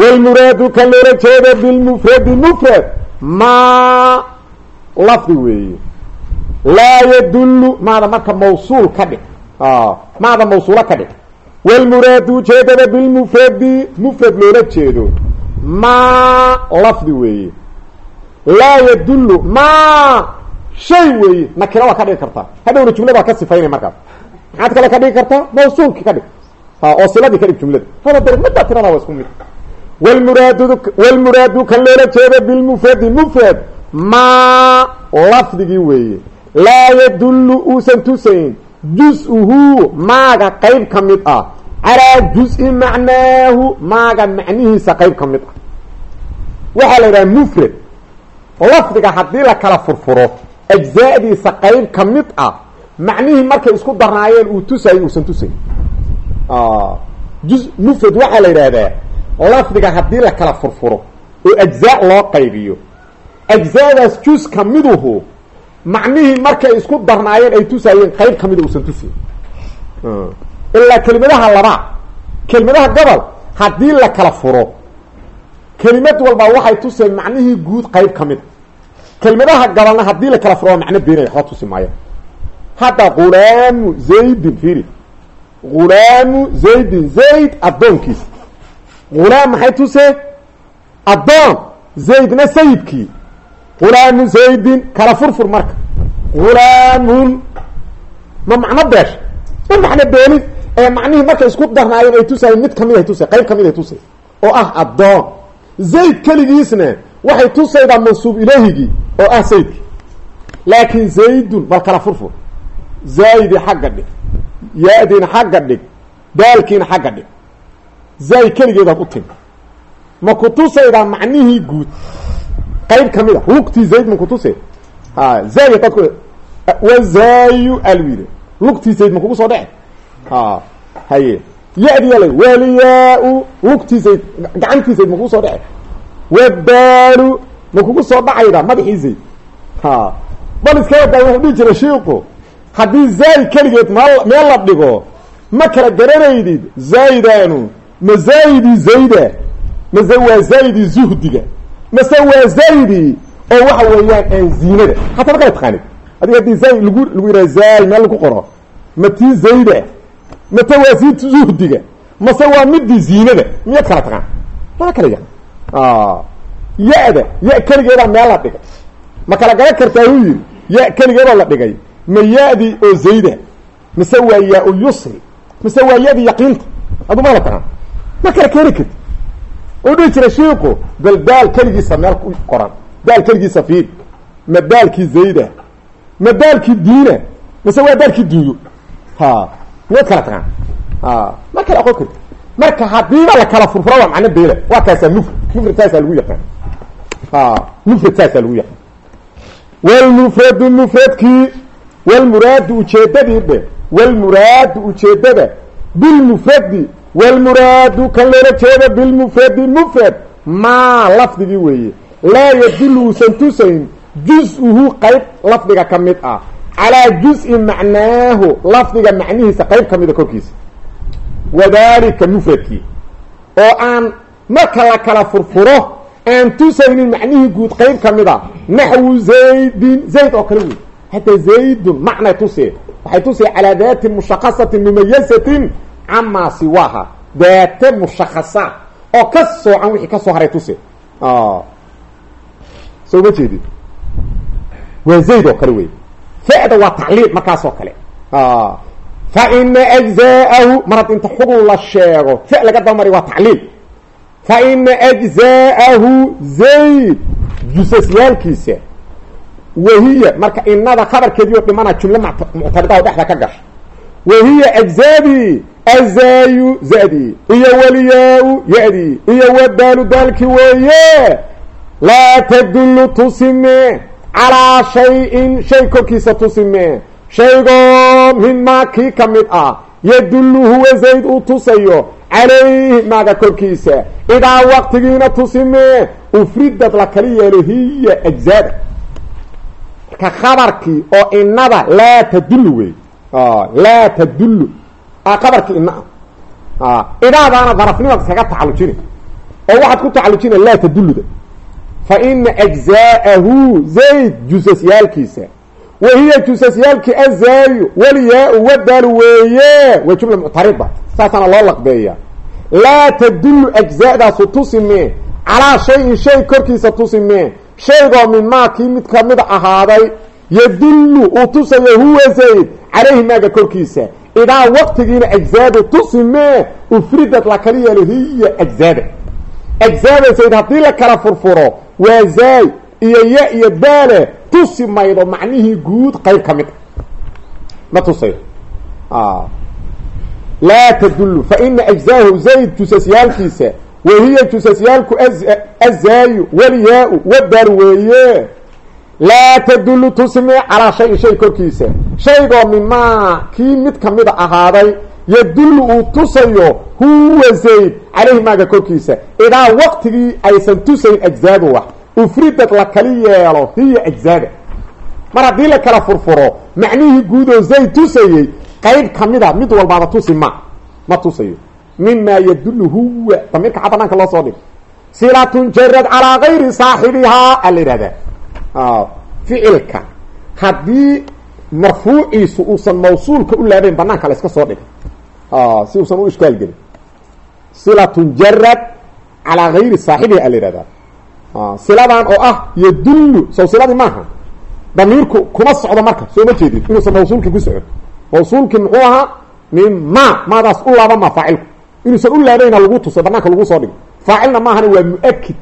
wlmuraadu kan loola jeeda bilmufradi mufrad maa lafdi weeye laa yadullu maada marka mawsuul ka dhig maada mawsuulo ka dhig wlmuraadu ujeedada bilmufradi mufrad loola jeedo maa lafdi weeye laa yadullu maa shay weeye nakira waa ka dhigi kartaa hadhowna jumlada waa ka sifaynay markaas maxaad kale ka dhigi kartaa mawsuulki ka dhig oo siladii ka dhig jumlada hada dar middaa tirada waa isku mid wlmuraadu wlmuraadu kan loola jeeda bilmufradi mufrad maa lafdigii weeye laa yadullu uusan tusayn jus-uhu maaga qayb ka mid ah calaa jus-i macnaahu maaga macnihiisa qayb ka mid ah waxaa la yidhaha mufrad lafdiga haddii la kala furfuro ajzaadiisa qayb ka mid ah macnihii markay isku darnaayeen uu tusayo uusan tusayn ju mufrad waxaa la yidhaahdaa lafdiga haddii la kala furfuro oo ajzaa loo qaybiyo ajzaadaas jus ka miduhu macnihii markay isku darnaayeen ay tusaayeen qayb kamida uusan tusayn ilaa kelimadaha labaa kelimadaha gobol haddii la kala furo kelimad walba waxay tuseen macnihii guud qayb ka mid. Kelimadaha gabalna haddii la kala furo waa macno beenaya waxba tusi maaya hadda ghulaamu zaydin fiiri. Ghulaamu zaydin zayd addoonkiisa ghulaam maxay tusee addoon. Zaydna sayidkii hulaamu zaydin kala furfur marka hulaamun ma macno beesha ma macno beenin ee macnihii markay isku darnaayeen ay tusaayeen mid ka mid ay tusay qayb ka mid ay tusay oo ah addoon zayd keligiisna waxay tusaydaa mansuub ilahigii oo ah sayidkii laakiin zaydun bal kala furfur zaaydi xagga dhig ya-diina xagga dhig daalkiina xagga dhig zaay keligeedaad u timi ma ku tusaydaa macnihii guud qayb ka mid a lugtii zayd ma kutuse ha zaay dadku wazaayu alu yidhi lugtii zayd ma kugu soo dhece ha haye ya-diyala waliyaa-u lugtii zayd gacantii zayd ma kugu soo dhece wadaalu ma kugu soo dhacayda madaxii zayd. Ha bal iska wadaa wuxuu dhihi jira shiiku haddii zaay keligeed meel meel la dhigo ma kala garanaydid zaydaanu ma zaayidi zayda mase waa zaayidi zuhdiga mase waa zaydi oo waxa weeyaan aan ziinada hataa ma kala taqaanid adiga haddii zaay lagu lagu yidhaha zaay meel lagu qoro ma tii zayda mase waa sii zuhdiga? Mase waa midii ziinada? Miyaad kala taqaan? Lama kala yaqan ya-da ya keligeedaa meel la dhigay. Ma kala garan kartaa uu yidhi? Ya keligeedoo la dhigay. Ma ya-di oo zayda mise waa yaa-u yusri mise waa ya-di yaqiinta. Adu ma kala taqaan? Ma kala keeni karti u dhihi jira shiiku bal daal keligiisa meel ku qoran. Daal keligiisa fiid. Ma daalkii zayda ma daalkii diina mise waa daalkii duunyo ha miyaad kala taqaan ha ma kala aqoon marka hadiiba la kala furfuro waa macno beela waa kaasaa mufrad mufrad saasaa lagu yaqaan. Ha mufrad saasaa lagu yaqaan. Wlmufradu mufradkii wlmuraadu ujeedadii dhe. Wlmuraadu ujeedada bilmufradi wlmuraadu kan loola jeeda bilmufradi mufrad maa lafdigii weeye. Laa yadulu uusan tusayn jus-uhu qayb lafdiga ka mid ah. Calaa juz-i macnaahu lafdiga macnihiisa qayb ka mida korkiisa. Wadalika mufradkii. Oo aan marka la kala furfuro aan tusaynin macnihii guud qayb ka mid a naxwu zaydin zayd oo kale wey hadda zaydun macnay tusee? Waxay tusee calaa daatin mushakasatin mumayasatin camaa siwaaha daate mushakasa oo ka soocan wixii ka soo haray tuse. Soo ma jeedid waa zayd oo kale wey fada waa tacliil markaas oo kale fa ina ajzaahu mar hadd inta xugun la sheego fa laga dabamari waa tacliil fa ina ajzaahu zayd jusasyaalkiisa wahiya marka inada khabarkeediio dhimana jumle muctaridaho dhexda ka gasha wahiya ajzaadii azaayu zadii iyo waliyaa-u ya-dii iyo wadaalu daalki weeye laa tadullu tusime calaa shay-in shay korkiisa tusime shaygoo minmaa kii ka mid ah yadullu huwa zayd uu tusayo calayhi maaga korkiisa idaa waqtigiina tusime ufridad la kala yeelo hiya ajzaada marka khabarkii oo inada laa tadullu wey laa tadullu qabarkii ina. Idaadaana darafnimaad iskaga tacallujina oo waxaad ku tacallujina laa tadulluda. Fa ina ajzaahu zayd jusasyaalkiisa. Wa hiya jusasyaalkii azaayu walyaa-u wadaalu weeye. Waa jumla muctarida saasaana loo laqbeeya. Laa tadullu ajzaadaasu tusime. Calaa shayin shay korkiisa tusime. Shaygoo min maa kii mid kamida ahaaday yadullu uu tusayo huwa zayd calayhi maaga korkiisa. Idaa waqtigiina ajzaadu tusime ufridad la kala yeelo hiya ajzaada. Ajzaada zayd haddii la kala furfuro waa zaay iyo ya iyo daale tusi maydo macnihii guud qayb ka mid ma tusayo laa tadullu fa ina ajzaahu zayd jusasyaalkiisa wahiya jusasyaalku azaayu walyaa-u laa tadullu tusime calaa shayin shay korkiisa shaygoo mimaa kii mid kamida ahaaday yadullu uu tusayo huwa zayd calayhi maaga korkiisa idaa waqtigii aysan tusayn ajzaadu wax ufridad la kali yeelo hiya ajzaada mar haddii la kala furfuro macnihii guud oo zayd tusayey qayb kamida mid walbaaba tusi ma ma tusayo mimaa yadullu huwa damiirka xad banaanka loo soo dhig silatun jarad calaa gayri saaxibihaa a la yihahdaa ficilka haddii marfuuciisu uusan mawsuulka u laabayn banaanka la iska soo dhigay. Si uusan u ishkaal gelin. Silatun jarad calaa gayri saaxibiha a la yihahdaa siladan oo ah yadullu sow siladii maaha. Damiirku kuma socdo marka soo ma jeedid inuusan mawsuulkii ku socon. Mawsuulkii muxuu ahaa min ma maadaas u laaba ma faacilku. Inuusan u laabayna lagu tuso banaanka lagu soo dhigo faacilna maahana waa mu'akid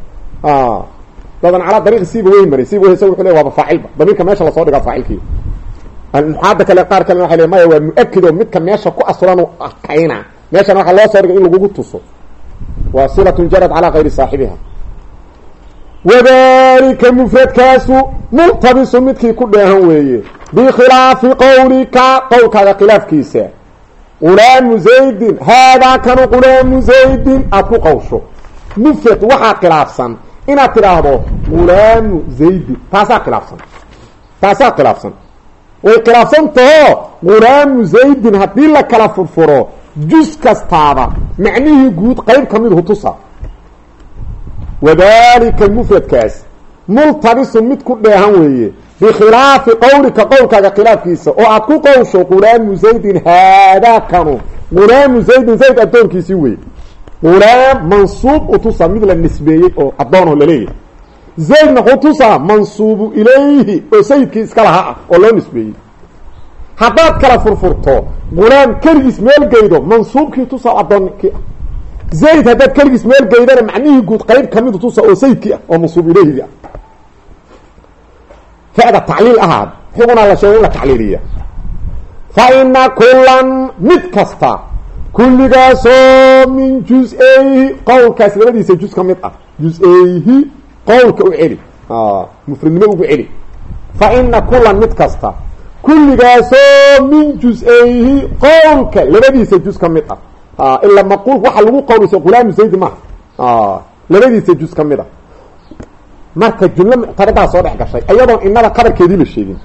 dadan calaa dariiqi siiba weyn maray siiba wey wuxu le waaba faacilba. Damiirka meesha la soo dhigaa faacilkii. Muxaada kale qaar kale waxa le maya waa mu'akid oo midka meesha ku asuran kayna meeshana waxaa loo soo dhigay in lagugu tuso. Waa silatun jarad calaa gayri saaxibiha. Wadalika mufradkaasu multabisu midkii ku dheehan weeye. Bikhilaafi qowlika qowlkaaga khilaafkiisa. Qulaamu zaydin haadaa kanu qulaamu zaydin aada ku qawsho mufrad waxaa khilaafsan inaad tidhaahdo qulaamu zaydin taasaa khilaafsan. Taasaa khilaafsan. Way khilaafsan taho qulaamu zaydin haddii la kala furfuro jus kastaaba macnihii guud qeyb ka mid hutusa. Wadalika mufradkaas multabisun mid ku dheehan weeye bikhilaafi qowlika qowlkaaga khilaafkiisa oo aad ku qowsho qulaamu zaydin haadaakanu qulaamu zaydin zayd addoonkiisii wey qulaam mansuub utusa mid la nisbeeyey oo addoonoo la leeyahay zaydna hutusa mansuubu ilayhi oo sayidkii iska laha ah oo loo nisbeeyey. Haddaad kala furfurto qulaam keligiis meel geydo mansuubkii tusa addoonkii ah. Zayd haddaad keligiis meel geydana macnihii guud qayb ka mid tusa oo sayidkii ah oo mansuub ilayhigii ah. Fada tacliil ahaad xugunaa la sheego in la tacliiliya. Fa ina kulan mid kasta kulligaasoo min jus-eyhi qowlkaas labadiisa jus ka mid ah. Jus-eyhi qowlka u celi. Mufradnimo ugu celi. Fa ina kulan mid kasta kulligaasoo min jus-eyhi qowlka labadiisa jus ka mid ah. Ila maquul waxa lagu qowlaysa qulaamu zayd maaha labadiisa jus ka mid a marka jumlo muctaridaa soo dhex gashay ayadoon inada qabarkeedii la sheegin.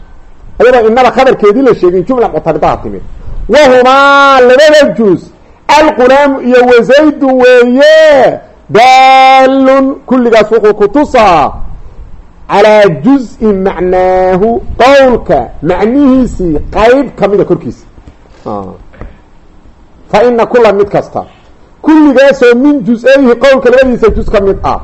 Ayadoo inaba khabarkeedii la sheegin jumla muctaridaha timid. Wahumaa labada juz alqulaamu iyo wazaydun weeye daalun kulligaas wuxuu ku tusaa calaa juz-i macnaahu qowlka macnihiisii qayb kamida korkiisa. Fa ina kula mid kasta kulligaasoo min juz-ayhi qowlka labadiisa juz ka mid ah.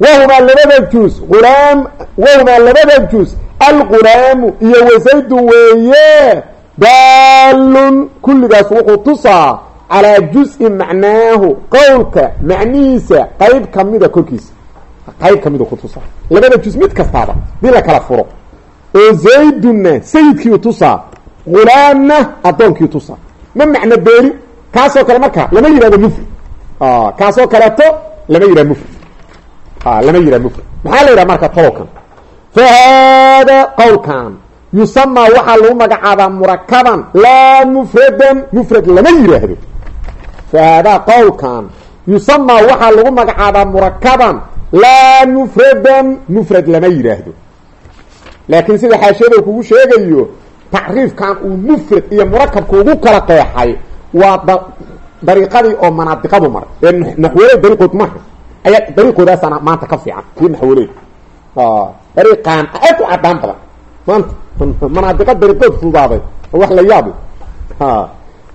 Wahumaa labada juz ulaam wahumaa labada juz alqulaamu iyo wazaydun weeye daalun kulligaas wuxuu tusaa calaa juz-i macnaahu qowlka macnihiisa qayb kamida korkiisa qayb kamida ku tusaa labada juz mid kastaaba dii la kala furo oo zaydunna sayidkiiu tusaa gulaamna addoonkii tusaa ma macno beeri kaasoo kale marka lama yihahdo mufrid kaasoo kaleeto lama yihah mufrid lama yihah mufrid maxaa la yidhaha marka qowlkan fa haada qowlkan yusamaa waxaa lagu magacaabaa murakaban laa mufradan mufrad lama yidhaahdo fa haadaa qowlkan yusamaa waxaa lagu magacaabaa murakaban. Laa mufradan. Mufrad lama yidhaahdo laakiin sida xaashiyada kugu sheegayo tacriifkan uu mufrad iyo murakabka ugu kala qeexay waa da dariiqadii oo manaadiqadu maray ee naxwaley dariiqood maha ayaa dariiqoodaasana maanta ka fiican. Kii naxwaley dariiqaan aad u cadaan badan. Maanta manaadiqa dariiqood fududaaday oo wax la yaabay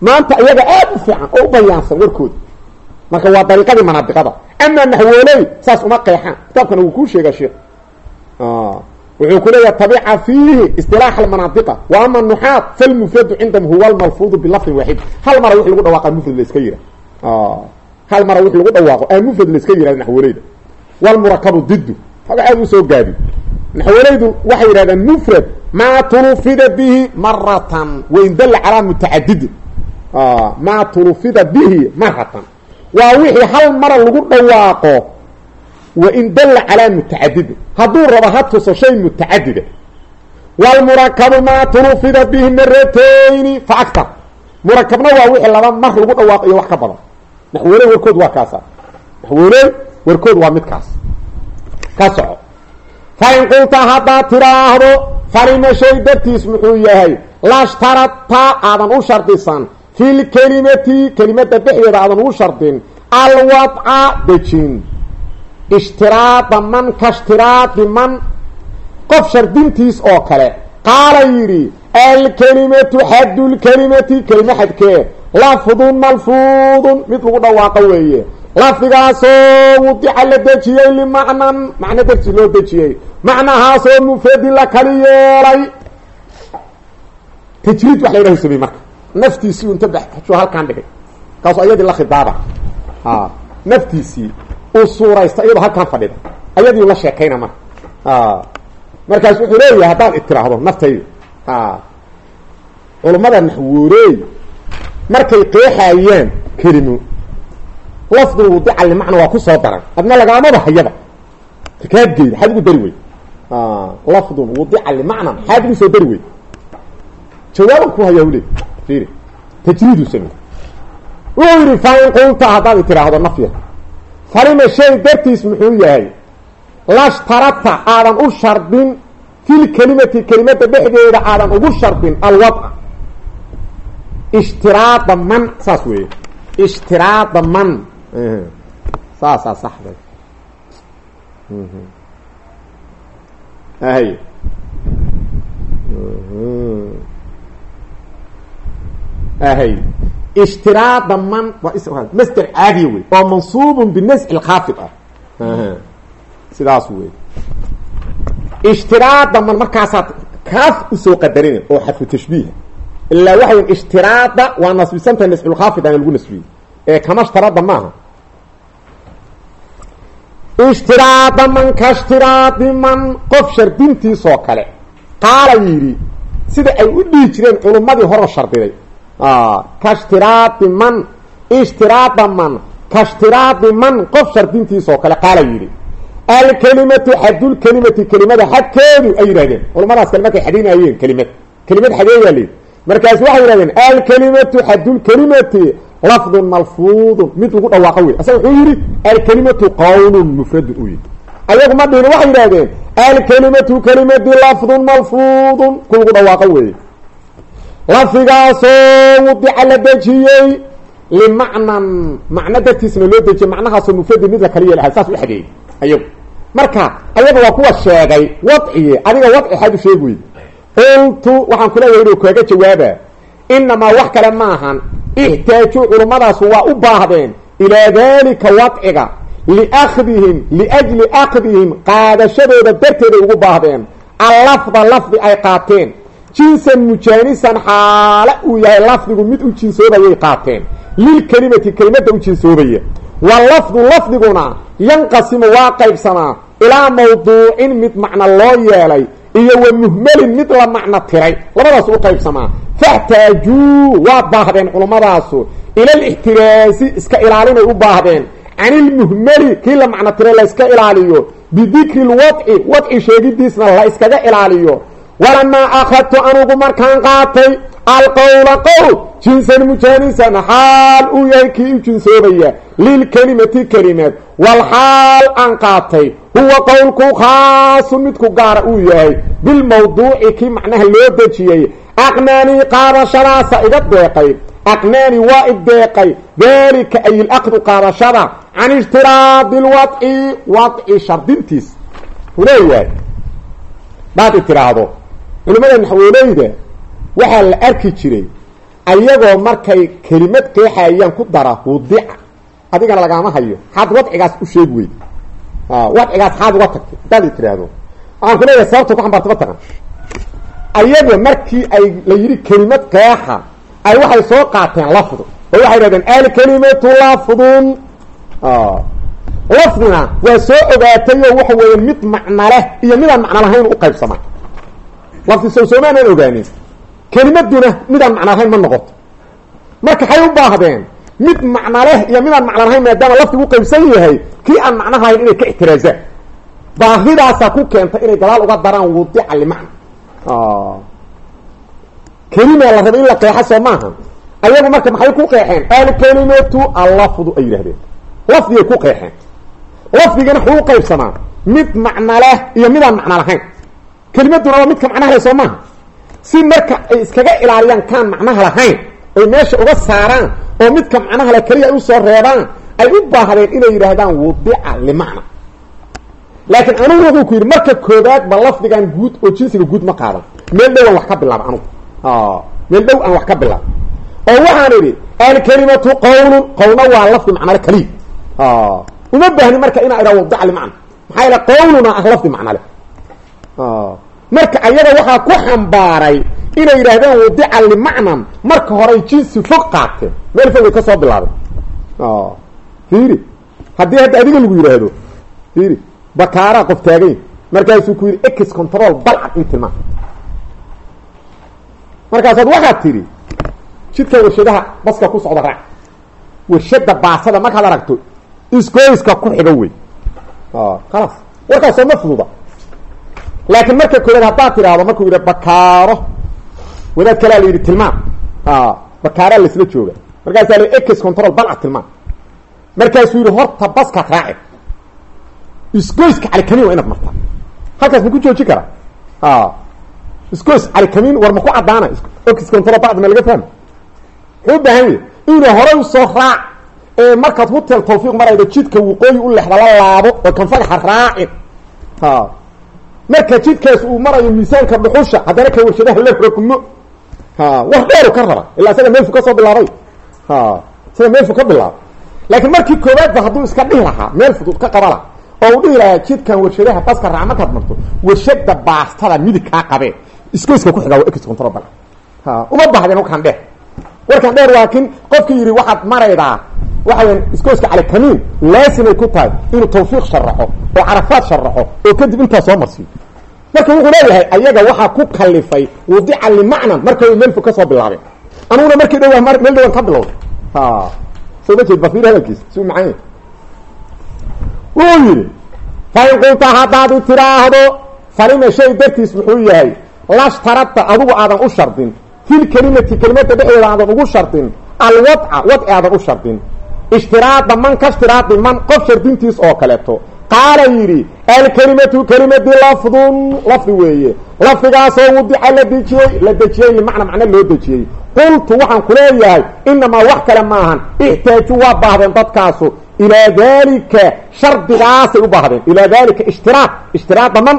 maanta iyaga aad u fiican oo u bayaansan warkooda marka waa dariiqadii manaadiqada amaa naxwooley saas uma qeexaan. Kitaabkana wuu kuu sheegaa sheekh wuxuu ku leeyaha tabica fiihi isilaax almanaadiqa wa ama nuxaat falmufradu cindahum huwa lmalfuudu bilafdin waaxid hal mara wix lagu dhawaaqa mufrad la iska yira. Hal mara wix lagu dhawaaqo aa mufrad la iska yihahda naxwoleyda walmurakabu didu haga aad u soo gaadi. Naxwoleydu waxay yidhahdeen mufrad maa tulufida bihi maratan wain dalla calaa mutacadidin maa tulufida bihi maratan waa wixii hal mara lagu dhawaaqo wain dalla calaa mutacadidin hadduu rabo ha tuso shay mutacadida wlmurakabu maa tulufida bihi maratayni fa aktar murakabna waa wixii laba mar lagu dhawaaqiyo wax ka badan naxwooley warkood waa kaasa naxwooley warkood waa midkaas ka soco fain qulta haddaad tiraahdo falima dartiis muxuu yahay lashtaradta aadan u shardisan fi lkelimati kelimada dhexdeeda aadan ugu shardin alwadca dejin. Ishtiraada man ka shtiraadi man qof shardintiis oo kale. Qaala yidhi alkelimatu xadulkelimati kelimo xadkee lafdun malfuudun. Mid lagu dhawaaqo weeye. Lafdigaasoo wudica la dejiyey limacnan macno dartiis loo dejiyey. Macnahaasoo mufradin la kali yeelay. Tajriid wax la marka naftiisii inta baxjo halkaan dhigay kaasu ayadii la khidaaba. Naftiisii uu suuraysta iyadoo halkaan fadhida. Ayadii la sheekayna marka markaas wuxuu leeyahay haddaad itiraahdo naftayda culummada naxwooreey markay qeexayaan kelimo lafdul wudica limacna waa ku soo daran adna lagaamaba hayaba kaadgeyda maxaad ugu dari wey lafdun wudica limacna maxaad ugu soo dari wey jawaaban ku hayaa ule tajriidu samey wuxuu yidhi fain qulta haddaad itiraahdo nafya falima shay dartiis muxuu yahay lashtarata aadan u shardin fil kelimati kelimada dhexdeeda aadan ugu shardin alwadca ishtiraada man saas weeye ishtiraada man saasaa saxda hay hay ishtiraada man waa masder caadiya wey oo mansuubun binasci lkhaafid ah. Sidaas wey ishtiraada man markaasaad kaaf u soo qadarina oo xadfu tashbiiha ilaa waxay ishtiraada waa nasbisantahay nasculkhaafid ana lagu nasbiyey ee kama shtarada maaha ishtiraada man ka shtiraadi man qof shardintiisoo kale. Qaala sida ay u dhihi jireen culummadii horo shardiday ka shtiraadi man ishtiraada man ka shtiraadi man qof shardintiisoo kale qaala yidhi alkelimatu xadulkelimati kelimada xadkeedu ay yidhahdeen culamadaas kale markay xadinayeen kelimad kelimad xadeeyaa layidhi markaas waxay yidhahdeen alkelimatu xadulkelimati lafdun malfuudun mid lagu dhawaaqo wey asaga wuxuu yidhi alkelimatu qawlun mufradun u yidhi ayagu ma dhihina waxay yidhahdeen alkelimatu kelimadii lafdun malfuudun ku lagu dhawaaqo weeye lafdigaasoo wudica la dejiyey limacnan macno dartiisna loo dejiyey macnahaasoo mufradi mid la kala yeelahay saas u xadeeyey ayagu marka ayaga waa kuwa sheegay wadciye adiga wadci xaad u sheeg weyde qultu waxaan ku leeyahay inuu kaaga jawaaba inamaa wax kale maahan ixtaajuu culummadaas waa u baahdeen ilaa dalika wadciga liakdihim liajli akdihim qaadashadooda darteeday ugu baahdeen. Allafda lafdi ay qaateen jinsan mujaanisan xaale uu yahay lafdigu mid u jinsoobayay qaateen. Lilkelimati kelimadda u jinsoobaya wa lafdu lafdiguna yanqasimu waa qaybsamaa ilaa mawduucin mid macno loo yeelay iyo wa muhmelin mid la macno tiray. Labadaas u qaybsamaa. Faxtaajuu waa baahdeen culumadaasu ilalixtiraasi iska ilaalinay u baahdeen. Can ilmuhmeli kii la macno tiray la iska ilaaliyo. Bidikri lwadci wadci sheegidiisna la iskaga ilaaliyo walamaa akhadtu anugu markaan qaatay alqowla qowl jinsan mujaanisan xaal uu yahay kii u jinsoobaya lilkelimati kelimeed walxaal aan qaatay huwa qowlku khaasun midku gaara uu yahay bilmawduuci kii macnaha loo dejiyey aqnaanii qaadashadaasa iga deeqay aqnaani waa ideeqay dalika ay ilaqdu qaadashada can ijtiraadi lwadci wadci shardintiis. U leeyahay baad i tiraahdo culimmada naxwooleyda waxaa la arki jiray ayagoo markay kelimad qeexayaan ku dara wudica adigana lagaama hayo xaad wadcigaas u sheegi weyd. Wadcigaas xaad uga tagtay hadaad i tiraahdo waxaan ku sababta ku xambaarta ma taqan ayaga markii ay la yidhi kelimad qeexa ay waxay soo qaateen lafdu oo waxay dhahdeen alkelimatu lafdun. Lafdina waa soo ogaatay oo waxa weeye mid macno leh iyo midaan macno lahayn u qaybsamaa lafdi sow soomaanan ogaanin. Kelimaduna midaan macno lahayn ma noqoto. Marka waxay u baahdeen mid macno leh iyo midaan macno lahayn maadaama lafdigu u qaybsan yahay kii aan macno lahayn inay ka ixtiraazaan baahidaasaa ku keentay inay gadaal uga daraan wudica limacna kelima la raba in la qeexa soo maaha. Ayagu marka maxay ku qeexeen? Alkelimatu allafdu ay yidhahdeen lafdigay ku qeexeen. Lafdigana waxuu u qaybsamaa. Mid macno leh iyo midaan macno lahayn kelimaduna waa midka macnaha leh soo maaha si marka ay iskaga ilaaliyaan kaan macnaha lahayn ay meesha uga saaraan oo midka macnaha leh keliya ay u soo reebaan ay u baahdeen inay yidhaahdaan wudica limacna. Laakiin anugu wuxuu ku yidhi marka koobaad ba lafdigan guud oo jinsiga guud ma qaadan. Meel dhowan wax ka bilaaba anugu. Meel dhow aan wax ka bilaab. Oo waxaan idhi alkelimatu qowlun qowlna waa lafdi macnale keliya uma baahni marka inaa idhaa wadica limacna. Maxaa yaele qowluna ah lafdi macnale marka ayaga waxaa ku xambaaray inay yidhaahdaan wadica limacnan. Marka horay jinsi fog qaateen. Meel fogay ka soo bilaabay fiiri. Haddii hadda adiga lagu yidhaahdo fiiri bakaaraa qof taagany markaasuu ku yidhi ex control balcad ii tilmaa markaasaad waxaad tidhi jidka warshadaha baska ku socda raac. Warshada baasada markaad aragto isgoyska ku xigo wey khalaas warkaasoo ma fududa laakiin marka koowaad haddaad tidhaahdo markuu yidhi bakaaro wadaad kalea la yidhi tilmaam bakaaraa laisla jooga. Markaasaa la ex control balcad tilmaam markaasuu yidhi horta baskaad raaci isgoyska calikamin waa inaad martaa. Halkaas ma ku jooji karaa isgoys calikamin war ma ku caddaana ox control bacd ma laga fahma muxuu baahan yahy inuu u soo raac ee markaad hotel tawfiiq marayda jidka waqooyi u lexda la laabo oo kan fagaxa raacin marka jidkaas uu marayo miisaanka dhuxusha haddana ka warshadaha la rogmo wax dheeru ka raba ilaa isaga meelfu ka soo bilaabay. Isaga meelfu ka bilaabay. Laakiin markii koowaadba hadduu iska dhihi lahaa meel fudud ka qabala oo uu dhihi lahaa jidkan warshadaha baska raac markaad marto warshada baastada midig kaa qabee. Isgoyska ku xigaa waa ex control bal uma bahdeen warkaan dheer. Warkaan dheer laakiin qofkii yidhi waxaad maraydaa waxa weya isgoyska calekamiin laasimay ku tahay inuu tawfiiq sharaxo oo carafaad sharaxo oo kadib intaa soo marsiyo. Marka wuxuu leeyahay ayaga waxaa ku kalifay wudica limacnan markay meel fog ka soo bilaabeen anuguna markii dhow meel dhowaan ka bilowday. Soo ma jeed bafir hadalkiisa si u macanya wuxuu yidhi fain qulta haddaad i tiraahdo falima shay dartiis muxuu yahay lashtarabta adigu aadan u shardin. Fil kelimati kelimada dhexdeeda aadan ugu shardin. Alwadca wadci aadan u shardin ishtiraada man ka ishtiraadi man qof shardintiis oo kaleeto. Qaala yidhi alkelimatu kelimadii lafdun lafdi weeye. Lafdigaasoo wudica la dejiyey la dejiyey limacna macno loo dejiyey. Qultu waxaan ku leeyahay inamaa wax kale maahan ixtaaju waa baahdeen dadkaasu ilaa dalika shardigaasay u baahdeen ilaa dalika ishtiraaq ishtiraaq daman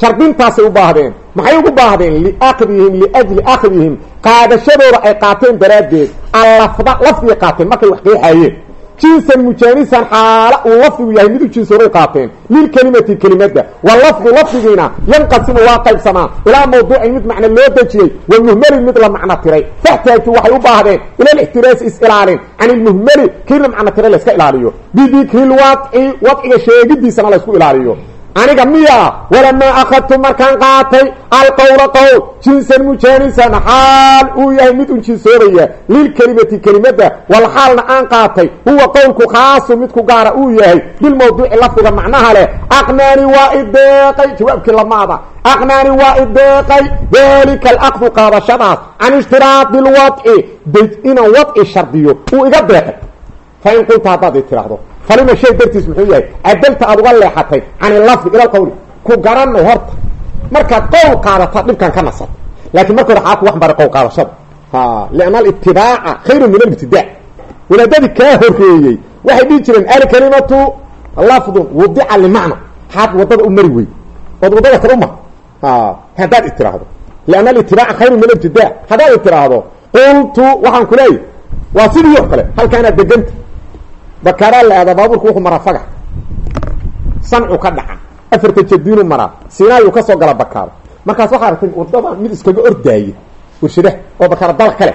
shardintaasay u baahdeen. Maxay ugu baahdeen? Liakdihim liajli akdihim qaadashadooda ay qaateen daraaddeed allafda lafdigay qaateen markay wax qeexaayeen jinsan mujaanisan xaala uu lafdigu yahay mid u jinsooray qaateen lilkelimati kelimadda wa lafdu lafdigiina yanqasimu waa qaybsamaa ilaa mawduucin mid macno loo dejiyey wa muhmelin mid la macno tiray. Faxtaaju waxay u baahdeen ila lixtiraasi is-ilaalin can ilmuhmeli kii la tiray layska ilaaliyo. Bidikri lwadci wadciga sheegidiisana laysku ilaaliyo aniga miya walamaa akhadtu markaan qaatay alqowla qowl jinsan mujaanisan xaal uu yahay mid un jinsoobaya lilkelimati kelimadda wal xaalna aan qaatay. Huwa qowlku khaasu midku gaara uu yahay. Bilmawduuci lafdiga macnaha leh aqnaani waa ideeqay jawaabkii lamaada aqnaani waa ideeqay dalika alaqdu qaadashadaas can ishtiraadi lwadci inaan wadci shardiyo. Uu iga deeqay. Fa in qulta haddaad i falima shay dartiis muxuu yahay cadalta aad uga leexatay can ilafdi ila lqowli ku garanay horta. Markaad qowl qaadata dhibkan ka nasab. Laakiin marka hore xaa ku wax baray qowl qaadashada. Lianna alitibaaca khayru min alibtidaac wadaadadii kaa horreeyey waxay dhihi jireen alkalimatu lafdun wudica limacna xaad waddada u mari wey ood waddada kale uma haddaad itiraahdo lianna alitibaaca khayru min alibtidaac haddaad itiraahdo qultu waxaan ku leeyahy waa sidii oo kale halkaanaad deganta bakaraa la aadaa baabuurku wuxuu maraa fagax sancu ka dhaca. Afarta jadiinu maraa. Sinaayu ka soo gala bakaaro markaas waxaa aragtay waddada mid iskaga ordaaya warshadaha oo bakaaro dal kale.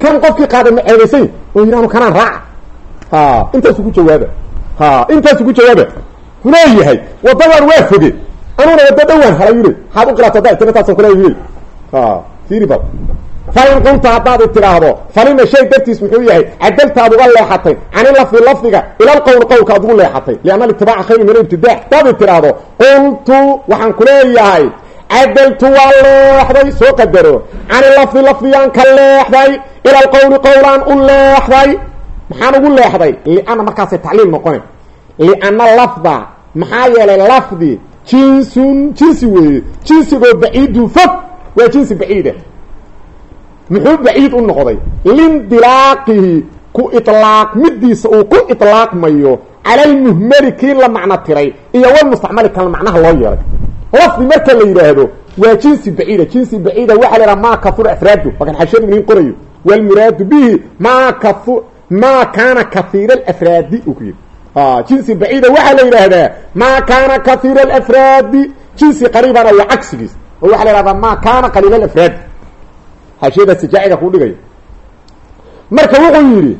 Kan qofkii qaaday ma ceebaysany oo yidhahno kanaan raaca. Ha intaasu ku jawaaba. Ha intaasu ku jawaaba. Kuleeyahay wadadan waa foge anuna wadda dhawaan hala yiri maxaad u qilaato itinataasoo kule yiri ha fiiri bal fain qulta haddaad tidhaahdo falima shay dartiis muxuu yahay cadalta aad uga leexatay cani lafdi lafdiga ila lqowl qowlka aad ugu leexatay lianna alitibaaca khayru min alibtidaac haddaad i tidhaahdo qultu waxaan ku leeyahay cadaltu waa leexday soo qadaro cani lafdi lafdigaan ka leexday ila lqowli qowlaan u leexday maxaan ugu leexday lianna markaasay tacliil noqone lianna lafda maxaa yeelay lafdi jinsun jinsi weeye jinsigoo baciidu fog waa jinsi baciida muxuu baciid u noqday? Lindilaaqihi ku ilaaq midiisa uu ku ilaaqmayo cala almuhmali la macno tiray iyo walmustacmali kan macnaha loo yeelay. Lafdi marka la yidhaahdo waa jinsi baciida. Jinsi baciida waxaa la yidhaha maa kahura afraadu. Waa kan xashadu inin qorayo. Walmuraadu bihi maa kahu maa kaana kahiira alafraadi uu ku yidhi. Jinsi baciida waxaa la yidhaahdaa maa kaana kahiira alafraadi jinsi qariibana waa cagsigiis. Oo la yihahdaa maa kaana qaliila alafraadi xashiyada sijaaciga kuu dhigayo marka wuxuu yidhi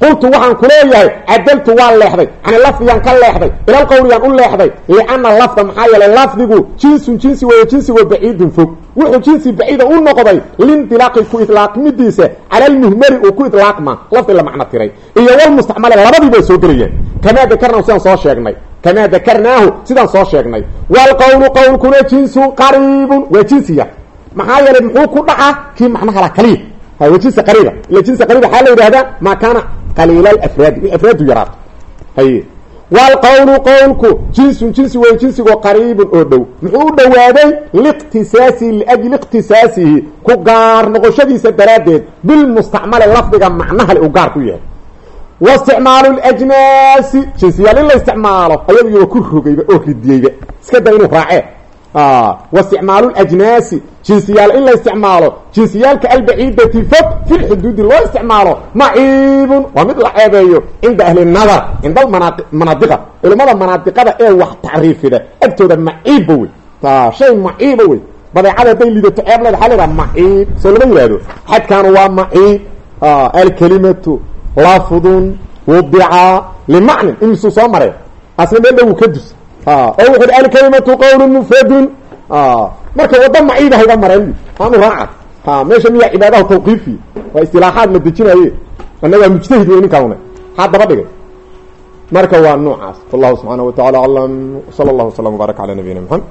qultu waxaan ku leeyahay cadaltu waa leexday cani lafdigaan ka leexday ilal qowligaan u leexday lianna lafda maxaa yeelay lafdigu jinsun jinsi weeye jinsigoo baciidun fog. Wuxuu jinsi baciida u noqday lindilaaqi ku idlaaqmidiisa cala almuhmali uu ku idlaaqma lafdi la macno tiray. Iyo walmustacmale labadii bay soo gelayeen. Kamaa dakarnaahu sidaan soo sheegnay. Kamaa dakarnaahu sidaan soo sheegnay. Waalqowlu qowlkuna jinsun qariibun waa jinsiya maxaa yeelay muxuu ku dhacaa kii macnaha la kaliya waa jinsi qariiba. Ila jinsi qariiba waxaa la yidhahdaa maa kaana qaliila alafraadi wi afraadu yaraato. Haye waalqowlu qowlku jinsun jinsi wey jinsigoo qariibun oo dhow. Muxuu u dhowaaday liqtisaasihi liajli iqtisaasihi ku gaar noqoshadiisa daraaddeed bilmustacmali lafdiga macnaha le uu gaar ku yahay. Wa isticmaalu ljnaasi jinsiyaal in la isticmaalo ayadiiba ku rogayba oo ridiyeyba. Iska inuu raacee wa isticmaalu ljnaasi jinsiyaal in la isticmaalo jinsiyaalka albaciidati fog fi lxuduudi loo isticmaalo maciibun waa mid la ceebeeyo cinda ahli nadar cinda manaadiqa culimada manaadiqada ee wax tacriifida agtooda maciibba wey shay maciiba wey badeecada hadday lidato ceeb leeda waxaa leedaha maciib soo lama yihahdo xadkaanu waa maciib alkalimatu lafdun wudica limacnin imisuu soo maray asna meel dhow ka dus oo wuxu hi alkalimatu qawlun mufradun marka wadda maciida hayga mareen aanu raaca meesha miyaa cibaadaha tawqiifi waa istilaaxaad la dejinaye ana waa mujtahid wey ninkaa una haa daba dhigay marka waa noocaas wallahu subxaana wa tacala aclam sala allah wasalam wbaarak cala nabiyina maxamed